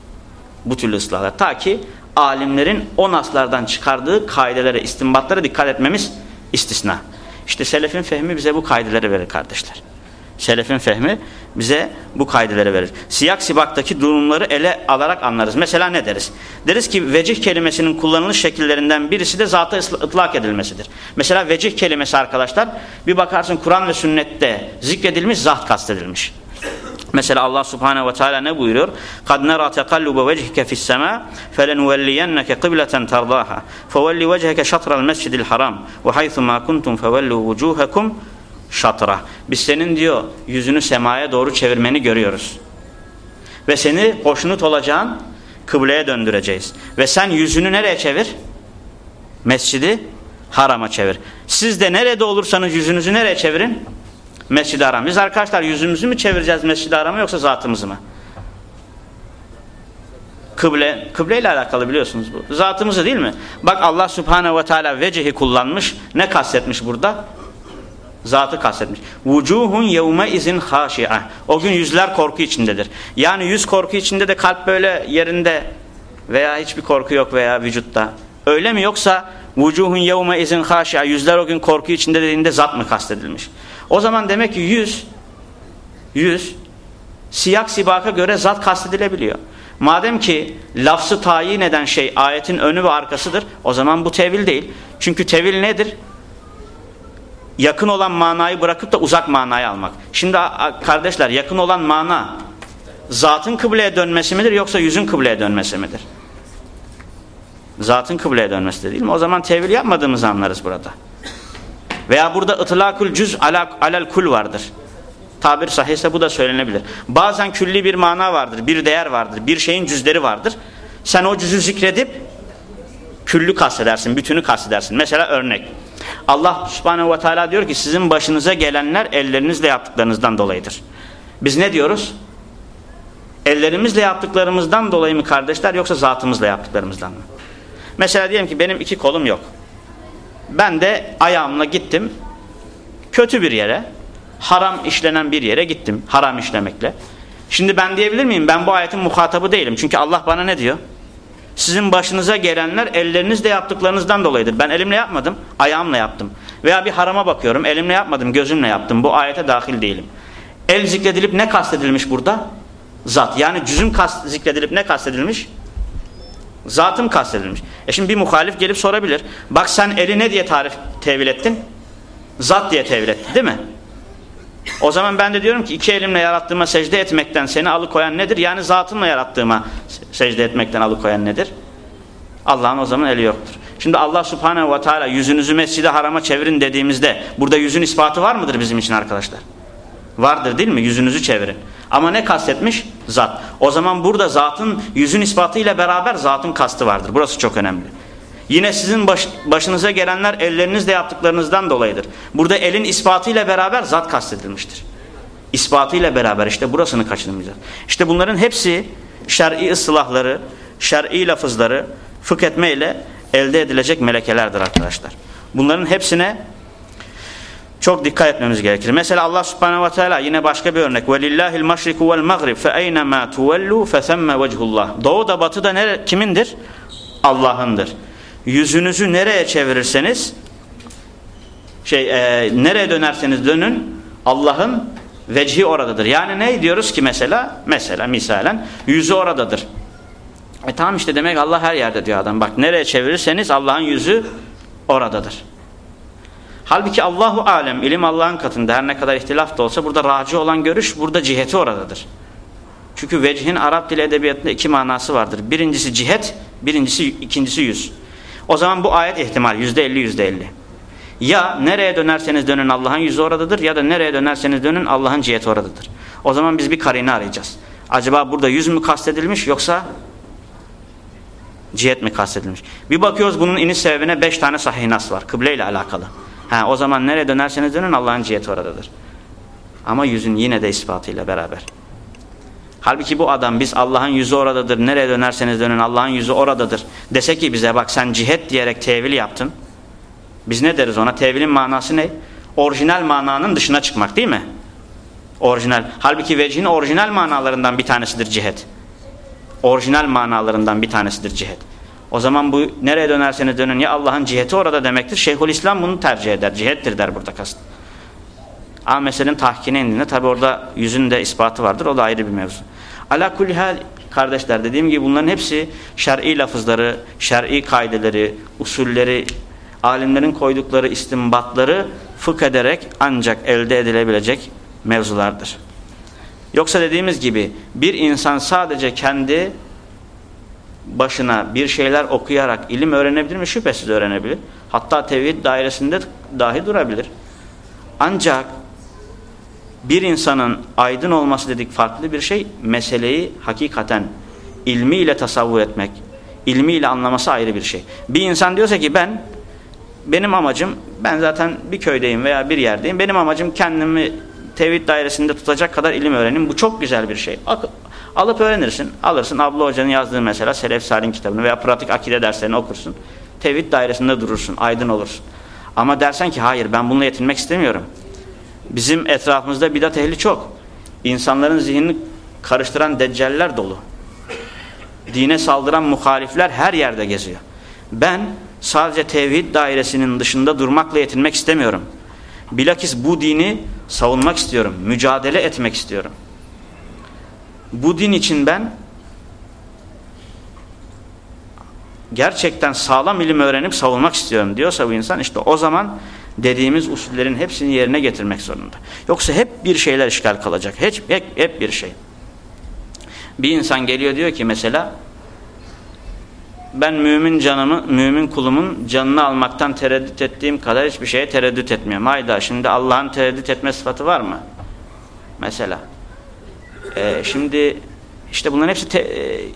Bu türlü ıslahlar. Ta ki alimlerin o naslardan çıkardığı kaidelere, istinbatlara dikkat etmemiz istisna. İşte selefin fehmi bize bu kaideleri verir kardeşler. Selefin fehmi bize bu kaideleri verir. Siyak sibaktaki durumları ele alarak anlarız. Mesela ne deriz? Deriz ki vecih kelimesinin kullanılış şekillerinden birisi de zata ıtlak edilmesidir. Mesela vecih kelimesi arkadaşlar bir bakarsın Kur'an ve sünnette zikredilmiş zat kastedilmiş. Mesela Allah Subhanahu ve Teala ne buyuruyor? "Kad nara taqalluba vejhike fi's sema felenuwelliyenneke kıbleten tardaha. Fevelli vecheke şatra'l mescidil haram ve haythu ma kuntum fevellu vucuhakum şatra. Biz senin diyor yüzünü semaya doğru çevirmeni görüyoruz. Ve seni hoşnut olacağın kıbleye döndüreceğiz. Ve sen yüzünü nereye çevir? Mescidi harama çevir. Siz de nerede olursanız yüzünüzü nereye çevirin? Mescid-i Haram. Biz arkadaşlar yüzümüzü mü çevireceğiz Mescid-i Haram'a yoksa zatımızı mı? Kıble, kıble ile alakalı biliyorsunuz bu. Zatımızı değil mi? Bak Allah Subhanahu ve Teala vecihi kullanmış. Ne kastetmiş burada? Zatı kastetmiş. Vucuhun yevme izin haşi'a. O gün yüzler korku içindedir. Yani yüz korku içinde de kalp böyle yerinde veya hiçbir korku yok veya vücutta. Öyle mi yoksa vucuhun yevme izin haşi'a yüzler o gün korku içinde dediğinde zat mı kastedilmiş? O zaman demek ki yüz yüz siyak sibaka göre zat kastedilebiliyor. Madem ki lafzı tayin eden şey ayetin önü ve arkasıdır o zaman bu tevil değil. Çünkü tevil nedir? yakın olan manayı bırakıp da uzak manayı almak. Şimdi kardeşler yakın olan mana zatın kıbleye dönmesi midir yoksa yüzün kıbleye dönmesi midir? Zatın kıbleye dönmesi de değil mi? O zaman tevil yapmadığımızı anlarız burada. Veya burada ıtlakul cüz alel kul vardır. Tabir sahihse bu da söylenebilir. Bazen külli bir mana vardır, bir değer vardır, bir şeyin cüzleri vardır. Sen o cüzü zikredip küllü kastedersin, bütünü kastedersin. Mesela örnek. Allah subhanehu ve teala diyor ki sizin başınıza gelenler ellerinizle yaptıklarınızdan dolayıdır. Biz ne diyoruz? Ellerimizle yaptıklarımızdan dolayı mı kardeşler yoksa zatımızla yaptıklarımızdan mı? Mesela diyelim ki benim iki kolum yok. Ben de ayağımla gittim kötü bir yere, haram işlenen bir yere gittim. Haram işlemekle. Şimdi ben diyebilir miyim? Ben bu ayetin muhatabı değilim. Çünkü Allah bana ne diyor? Sizin başınıza gelenler ellerinizle yaptıklarınızdan dolayıdır. Ben elimle yapmadım, ayağımla yaptım. Veya bir harama bakıyorum, elimle yapmadım, gözümle yaptım. Bu ayete dahil değilim. El zikredilip ne kastedilmiş burada? Zat. Yani cüzüm kast zikredilip ne kastedilmiş? Zatım kastedilmiş. E şimdi bir muhalif gelip sorabilir. Bak sen eli ne diye tarif tevil ettin? Zat diye tevil ettin değil mi? O zaman ben de diyorum ki iki elimle yarattığıma secde etmekten seni alıkoyan nedir? Yani zatımla yarattığıma secde etmekten alıkoyan nedir? Allah'ın o zaman eli yoktur. Şimdi Allah subhanehu ve teala yüzünüzü mescide harama çevirin dediğimizde burada yüzün ispatı var mıdır bizim için arkadaşlar? Vardır değil mi? Yüzünüzü çevirin. Ama ne kastetmiş? Zat. O zaman burada zatın yüzün ispatı ile beraber zatın kastı vardır. Burası çok önemli. Yine sizin baş, başınıza gelenler ellerinizle yaptıklarınızdan dolayıdır. Burada elin ispatıyla beraber zat kastedilmiştir. İspatıyla beraber işte burasını kaçırmayacağız. İşte bunların hepsi şer'i ıslahları, şer'i lafızları fıkh etmeyle elde edilecek melekelerdir arkadaşlar. Bunların hepsine çok dikkat etmemiz gerekir. Mesela Allah Subhanahu ve Teala yine başka bir örnek. Velillahil maşriku vel maghrib fe eyne ma tuvellu fe themme vechullah. Doğu da batı da nere, kimindir? Allah'ındır yüzünüzü nereye çevirirseniz şey e, nereye dönerseniz dönün Allah'ın vecihi oradadır. Yani ne diyoruz ki mesela? Mesela misalen yüzü oradadır. E tamam işte demek Allah her yerde diyor adam. Bak nereye çevirirseniz Allah'ın yüzü oradadır. Halbuki Allahu alem ilim Allah'ın katında her ne kadar ihtilaf da olsa burada raci olan görüş burada ciheti oradadır. Çünkü vecihin Arap dili edebiyatında iki manası vardır. Birincisi cihet, birincisi ikincisi yüz. O zaman bu ayet ihtimal yüzde elli yüzde elli. Ya nereye dönerseniz dönün Allah'ın yüzü oradadır ya da nereye dönerseniz dönün Allah'ın ciheti oradadır. O zaman biz bir karine arayacağız. Acaba burada yüz mü kastedilmiş yoksa cihet mi kastedilmiş? Bir bakıyoruz bunun iniş sebebine beş tane sahih nas var. Kıble ile alakalı. Ha, o zaman nereye dönerseniz dönün Allah'ın ciheti oradadır. Ama yüzün yine de ispatıyla beraber. Halbuki bu adam biz Allah'ın yüzü oradadır. Nereye dönerseniz dönün Allah'ın yüzü oradadır. Dese ki bize bak sen cihet diyerek tevil yaptın. Biz ne deriz ona? Tevilin manası ne? Orijinal mananın dışına çıkmak değil mi? Orijinal. Halbuki vecihin orijinal manalarından bir tanesidir cihet. Orijinal manalarından bir tanesidir cihet. O zaman bu nereye dönerseniz dönün ya Allah'ın ciheti orada demektir. Şeyhülislam bunu tercih eder. Cihettir der burada kast. Ama meselenin tahkine indiğinde tabi orada yüzün de ispatı vardır. O da ayrı bir mevzu. Ala kulli hal kardeşler dediğim gibi bunların hepsi şer'i lafızları, şer'i kaideleri, usulleri, alimlerin koydukları istimbatları fıkh ederek ancak elde edilebilecek mevzulardır. Yoksa dediğimiz gibi bir insan sadece kendi başına bir şeyler okuyarak ilim öğrenebilir mi? Şüphesiz öğrenebilir. Hatta tevhid dairesinde dahi durabilir. Ancak bir insanın aydın olması dedik farklı bir şey. Meseleyi hakikaten ilmiyle tasavvur etmek, ilmiyle anlaması ayrı bir şey. Bir insan diyorsa ki ben benim amacım ben zaten bir köydeyim veya bir yerdeyim. Benim amacım kendimi tevhid dairesinde tutacak kadar ilim öğrenim. Bu çok güzel bir şey. Alıp öğrenirsin. Alırsın Abla Hoca'nın yazdığı mesela Selef Salim kitabını veya pratik akide derslerini okursun. Tevhid dairesinde durursun. Aydın olursun. Ama dersen ki hayır ben bununla yetinmek istemiyorum. Bizim etrafımızda bidat ehli çok. İnsanların zihnini karıştıran deccaller dolu. Dine saldıran muhalifler her yerde geziyor. Ben sadece tevhid dairesinin dışında durmakla yetinmek istemiyorum. Bilakis bu dini savunmak istiyorum. Mücadele etmek istiyorum. Bu din için ben gerçekten sağlam ilim öğrenip savunmak istiyorum diyorsa bu insan işte o zaman dediğimiz usullerin hepsini yerine getirmek zorunda. Yoksa hep bir şeyler işgal kalacak. Hep, hep, hep bir şey. Bir insan geliyor diyor ki mesela ben mümin canımı, mümin kulumun canını almaktan tereddüt ettiğim kadar hiçbir şeye tereddüt etmiyorum. Hayda şimdi Allah'ın tereddüt etme sıfatı var mı? Mesela. Ee, şimdi işte bunların hepsi te,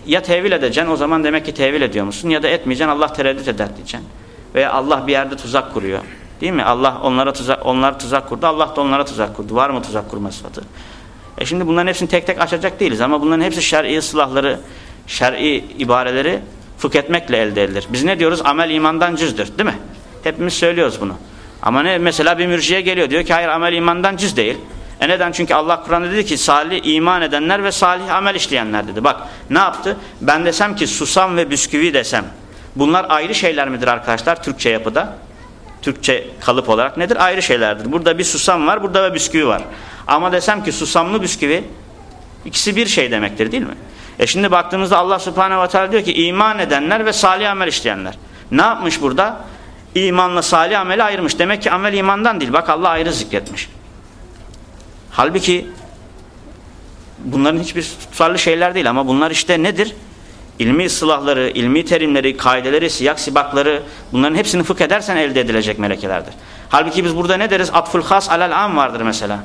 ya tevil edeceksin o zaman demek ki tevil ediyor musun ya da etmeyeceksin Allah tereddüt eder diyeceksin. Veya Allah bir yerde tuzak kuruyor. Değil mi? Allah onlara tuzak, onlar tuzak kurdu. Allah da onlara tuzak kurdu. Var mı tuzak kurma sıfatı? E şimdi bunların hepsini tek tek açacak değiliz ama bunların hepsi şer'i ıslahları, şer'i ibareleri fıkh etmekle elde edilir. Biz ne diyoruz? Amel imandan cüzdür. Değil mi? Hepimiz söylüyoruz bunu. Ama ne mesela bir mürciye geliyor diyor ki hayır amel imandan cüz değil. E neden? Çünkü Allah Kur'an'da dedi ki salih iman edenler ve salih amel işleyenler dedi. Bak ne yaptı? Ben desem ki susam ve bisküvi desem. Bunlar ayrı şeyler midir arkadaşlar Türkçe yapıda? Türkçe kalıp olarak nedir? Ayrı şeylerdir. Burada bir susam var, burada bir bisküvi var. Ama desem ki susamlı bisküvi ikisi bir şey demektir değil mi? E şimdi baktığımızda Allah subhanehu ve teala diyor ki iman edenler ve salih amel işleyenler. Ne yapmış burada? İmanla salih ameli ayırmış. Demek ki amel imandan değil. Bak Allah ayrı zikretmiş. Halbuki bunların hiçbir tutarlı şeyler değil ama bunlar işte nedir? İlmi ıslahları, ilmi terimleri, kaideleri, siyak sibakları bunların hepsini fıkh edersen elde edilecek melekelerdir. Halbuki biz burada ne deriz? Atful has alel am vardır mesela.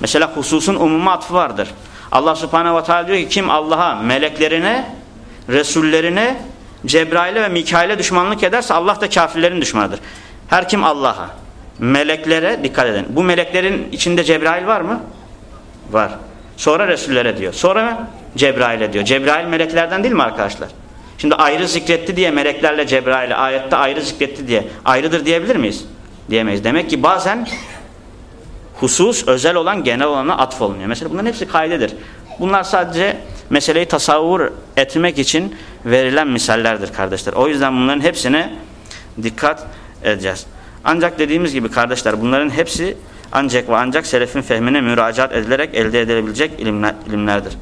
Mesela hususun umuma atfı vardır. Allah subhanehu ve teala diyor ki kim Allah'a, meleklerine, Resullerine, Cebrail'e ve Mikail'e düşmanlık ederse Allah da kafirlerin düşmanıdır. Her kim Allah'a, meleklere dikkat edin. Bu meleklerin içinde Cebrail var mı? Var. Sonra Resullere diyor. Sonra Cebrail'e diyor. Cebrail meleklerden değil mi arkadaşlar? Şimdi ayrı zikretti diye meleklerle Cebrail'e ayette ayrı zikretti diye ayrıdır diyebilir miyiz? Diyemeyiz. Demek ki bazen husus özel olan genel olana atf olmuyor. Mesela bunların hepsi kaydedir. Bunlar sadece meseleyi tasavvur etmek için verilen misallerdir kardeşler. O yüzden bunların hepsine dikkat edeceğiz. Ancak dediğimiz gibi kardeşler bunların hepsi ancak ve ancak selefin fehmine müracaat edilerek elde edilebilecek ilimler, ilimlerdir.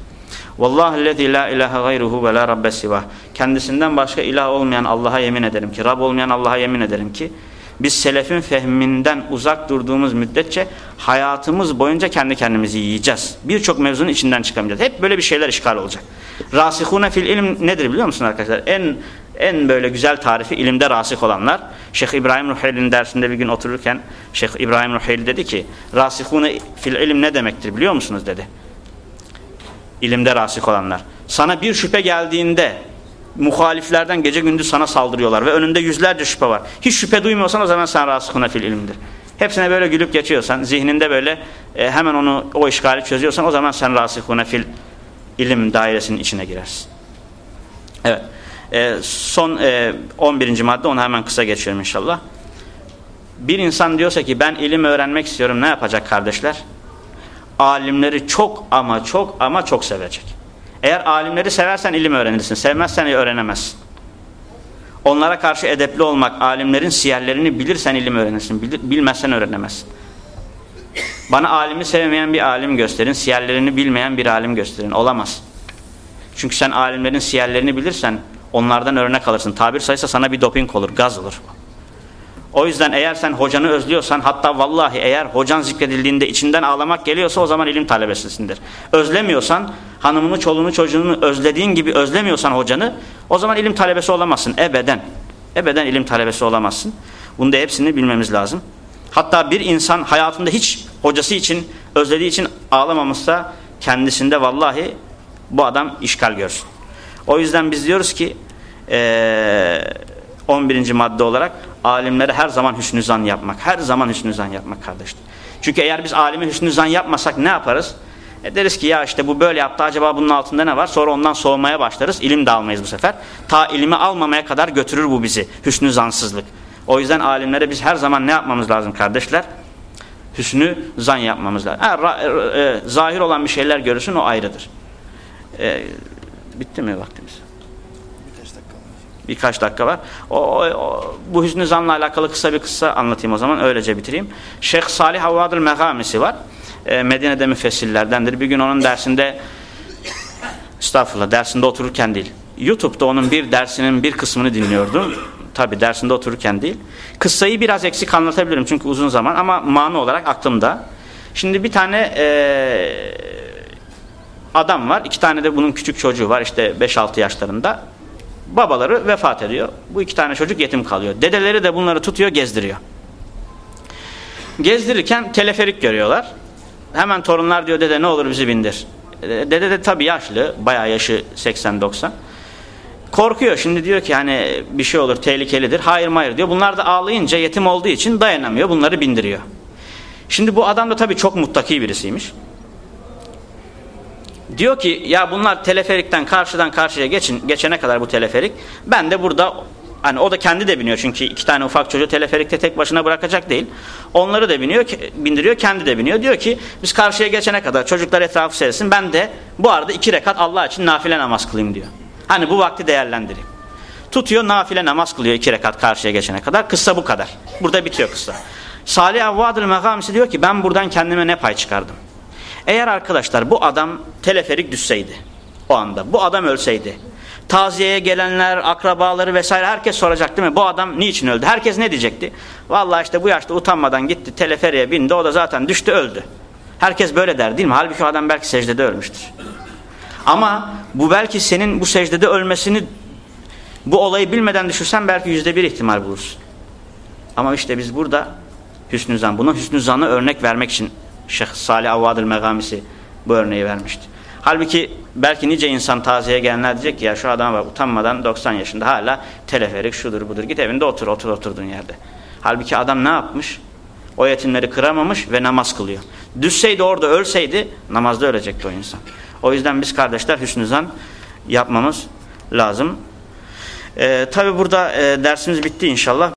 Vallahi lezi la ilahe gayruhu ve la rabbe sivah. Kendisinden başka ilah olmayan Allah'a yemin ederim ki, Rab olmayan Allah'a yemin ederim ki biz selefin fehminden uzak durduğumuz müddetçe hayatımız boyunca kendi kendimizi yiyeceğiz. Birçok mevzunun içinden çıkamayacağız. Hep böyle bir şeyler işgal olacak. Rasihune fil ilim nedir biliyor musun arkadaşlar? En En böyle güzel tarifi ilimde rasik olanlar. Şeyh İbrahim Ruheyli'nin dersinde bir gün otururken Şeyh İbrahim Ruheyli dedi ki rasikune fil ilim ne demektir biliyor musunuz dedi. İlimde rasik olanlar. Sana bir şüphe geldiğinde muhaliflerden gece gündüz sana saldırıyorlar ve önünde yüzlerce şüphe var. Hiç şüphe duymuyorsan o zaman sen rasikune fil ilimdir. Hepsine böyle gülüp geçiyorsan, zihninde böyle e, hemen onu o işgali çözüyorsan o zaman sen rasikune fil ilim dairesinin içine girersin. Evet. E, son e, 11. madde onu hemen kısa geçiyorum inşallah. Bir insan diyorsa ki ben ilim öğrenmek istiyorum ne yapacak kardeşler? Alimleri çok ama çok ama çok sevecek. Eğer alimleri seversen ilim öğrenirsin. Sevmezsen öğrenemezsin. Onlara karşı edepli olmak, alimlerin siyerlerini bilirsen ilim öğrenirsin. Bilmezsen öğrenemezsin. Bana alimi sevmeyen bir alim gösterin, siyerlerini bilmeyen bir alim gösterin. Olamaz. Çünkü sen alimlerin siyerlerini bilirsen onlardan örnek alırsın. Tabir sayısı sana bir doping olur, gaz olur. O yüzden eğer sen hocanı özlüyorsan hatta vallahi eğer hocan zikredildiğinde içinden ağlamak geliyorsa o zaman ilim talebesisindir. Özlemiyorsan hanımını, çoluğunu, çocuğunu özlediğin gibi özlemiyorsan hocanı o zaman ilim talebesi olamazsın. Ebeden. Ebeden ilim talebesi olamazsın. Bunu da hepsini bilmemiz lazım. Hatta bir insan hayatında hiç hocası için, özlediği için ağlamamışsa kendisinde vallahi bu adam işgal görsün. O yüzden biz diyoruz ki ee, 11. madde olarak alimlere her zaman hüsnü zan yapmak. Her zaman hüsnü zan yapmak kardeşler. Çünkü eğer biz alime hüsnü zan yapmasak ne yaparız? E deriz ki ya işte bu böyle yaptı acaba bunun altında ne var? Sonra ondan soğumaya başlarız. İlim de almayız bu sefer. Ta ilimi almamaya kadar götürür bu bizi. Hüsnü zansızlık. O yüzden alimlere biz her zaman ne yapmamız lazım kardeşler? Hüsnü zan yapmamız lazım. Ha, e, e, zahir olan bir şeyler görürsün o ayrıdır. E, bitti mi vaktimiz? Birkaç dakika var. O, o, o, bu hüsnü zanla alakalı kısa bir kısa anlatayım o zaman. Öylece bitireyim. Şeyh Salih Havvadül Megamisi var. E, Medine'de müfessirlerdendir. Bir gün onun dersinde estağfurullah dersinde otururken değil. YouTube'da onun bir dersinin bir kısmını dinliyordum. Tabi dersinde otururken değil. Kıssayı biraz eksik anlatabilirim çünkü uzun zaman ama manu olarak aklımda. Şimdi bir tane e, adam var. iki tane de bunun küçük çocuğu var işte 5-6 yaşlarında. Babaları vefat ediyor. Bu iki tane çocuk yetim kalıyor. Dedeleri de bunları tutuyor gezdiriyor. Gezdirirken teleferik görüyorlar. Hemen torunlar diyor dede ne olur bizi bindir. Dede de tabii yaşlı. Bayağı yaşı 80-90. Korkuyor şimdi diyor ki hani bir şey olur tehlikelidir. Hayır hayır diyor. Bunlar da ağlayınca yetim olduğu için dayanamıyor. Bunları bindiriyor. Şimdi bu adam da tabii çok muttaki birisiymiş. Diyor ki ya bunlar teleferikten karşıdan karşıya geçin, geçene kadar bu teleferik. Ben de burada hani o da kendi de biniyor çünkü iki tane ufak çocuğu teleferikte tek başına bırakacak değil. Onları da biniyor, bindiriyor, kendi de biniyor. Diyor ki biz karşıya geçene kadar çocuklar etrafı seyretsin. Ben de bu arada iki rekat Allah için nafile namaz kılayım diyor. Hani bu vakti değerlendireyim. Tutuyor nafile namaz kılıyor iki rekat karşıya geçene kadar. Kıssa bu kadar. Burada bitiyor kıssa. Salih Avvadül Megamisi diyor ki ben buradan kendime ne pay çıkardım? Eğer arkadaşlar bu adam teleferik düşseydi o anda bu adam ölseydi taziyeye gelenler akrabaları vesaire herkes soracak değil mi? Bu adam niçin öldü? Herkes ne diyecekti? Vallahi işte bu yaşta utanmadan gitti teleferiye bindi o da zaten düştü öldü. Herkes böyle der değil mi? Halbuki adam belki secdede ölmüştür. Ama bu belki senin bu secdede ölmesini bu olayı bilmeden düşürsen belki yüzde bir ihtimal bulursun. Ama işte biz burada hüsnü zan buna hüsnü zanı örnek vermek için Şeyh Salih Avvadül Megamisi bu örneği vermişti. Halbuki belki nice insan taziye gelenler diyecek ki ya şu adam var utanmadan 90 yaşında hala teleferik şudur budur git evinde otur otur oturduğun yerde. Halbuki adam ne yapmış? O yetimleri kıramamış ve namaz kılıyor. Düşseydi orada ölseydi namazda ölecekti o insan. O yüzden biz kardeşler hüsnü zan yapmamız lazım. Ee, Tabi burada e, dersimiz bitti inşallah.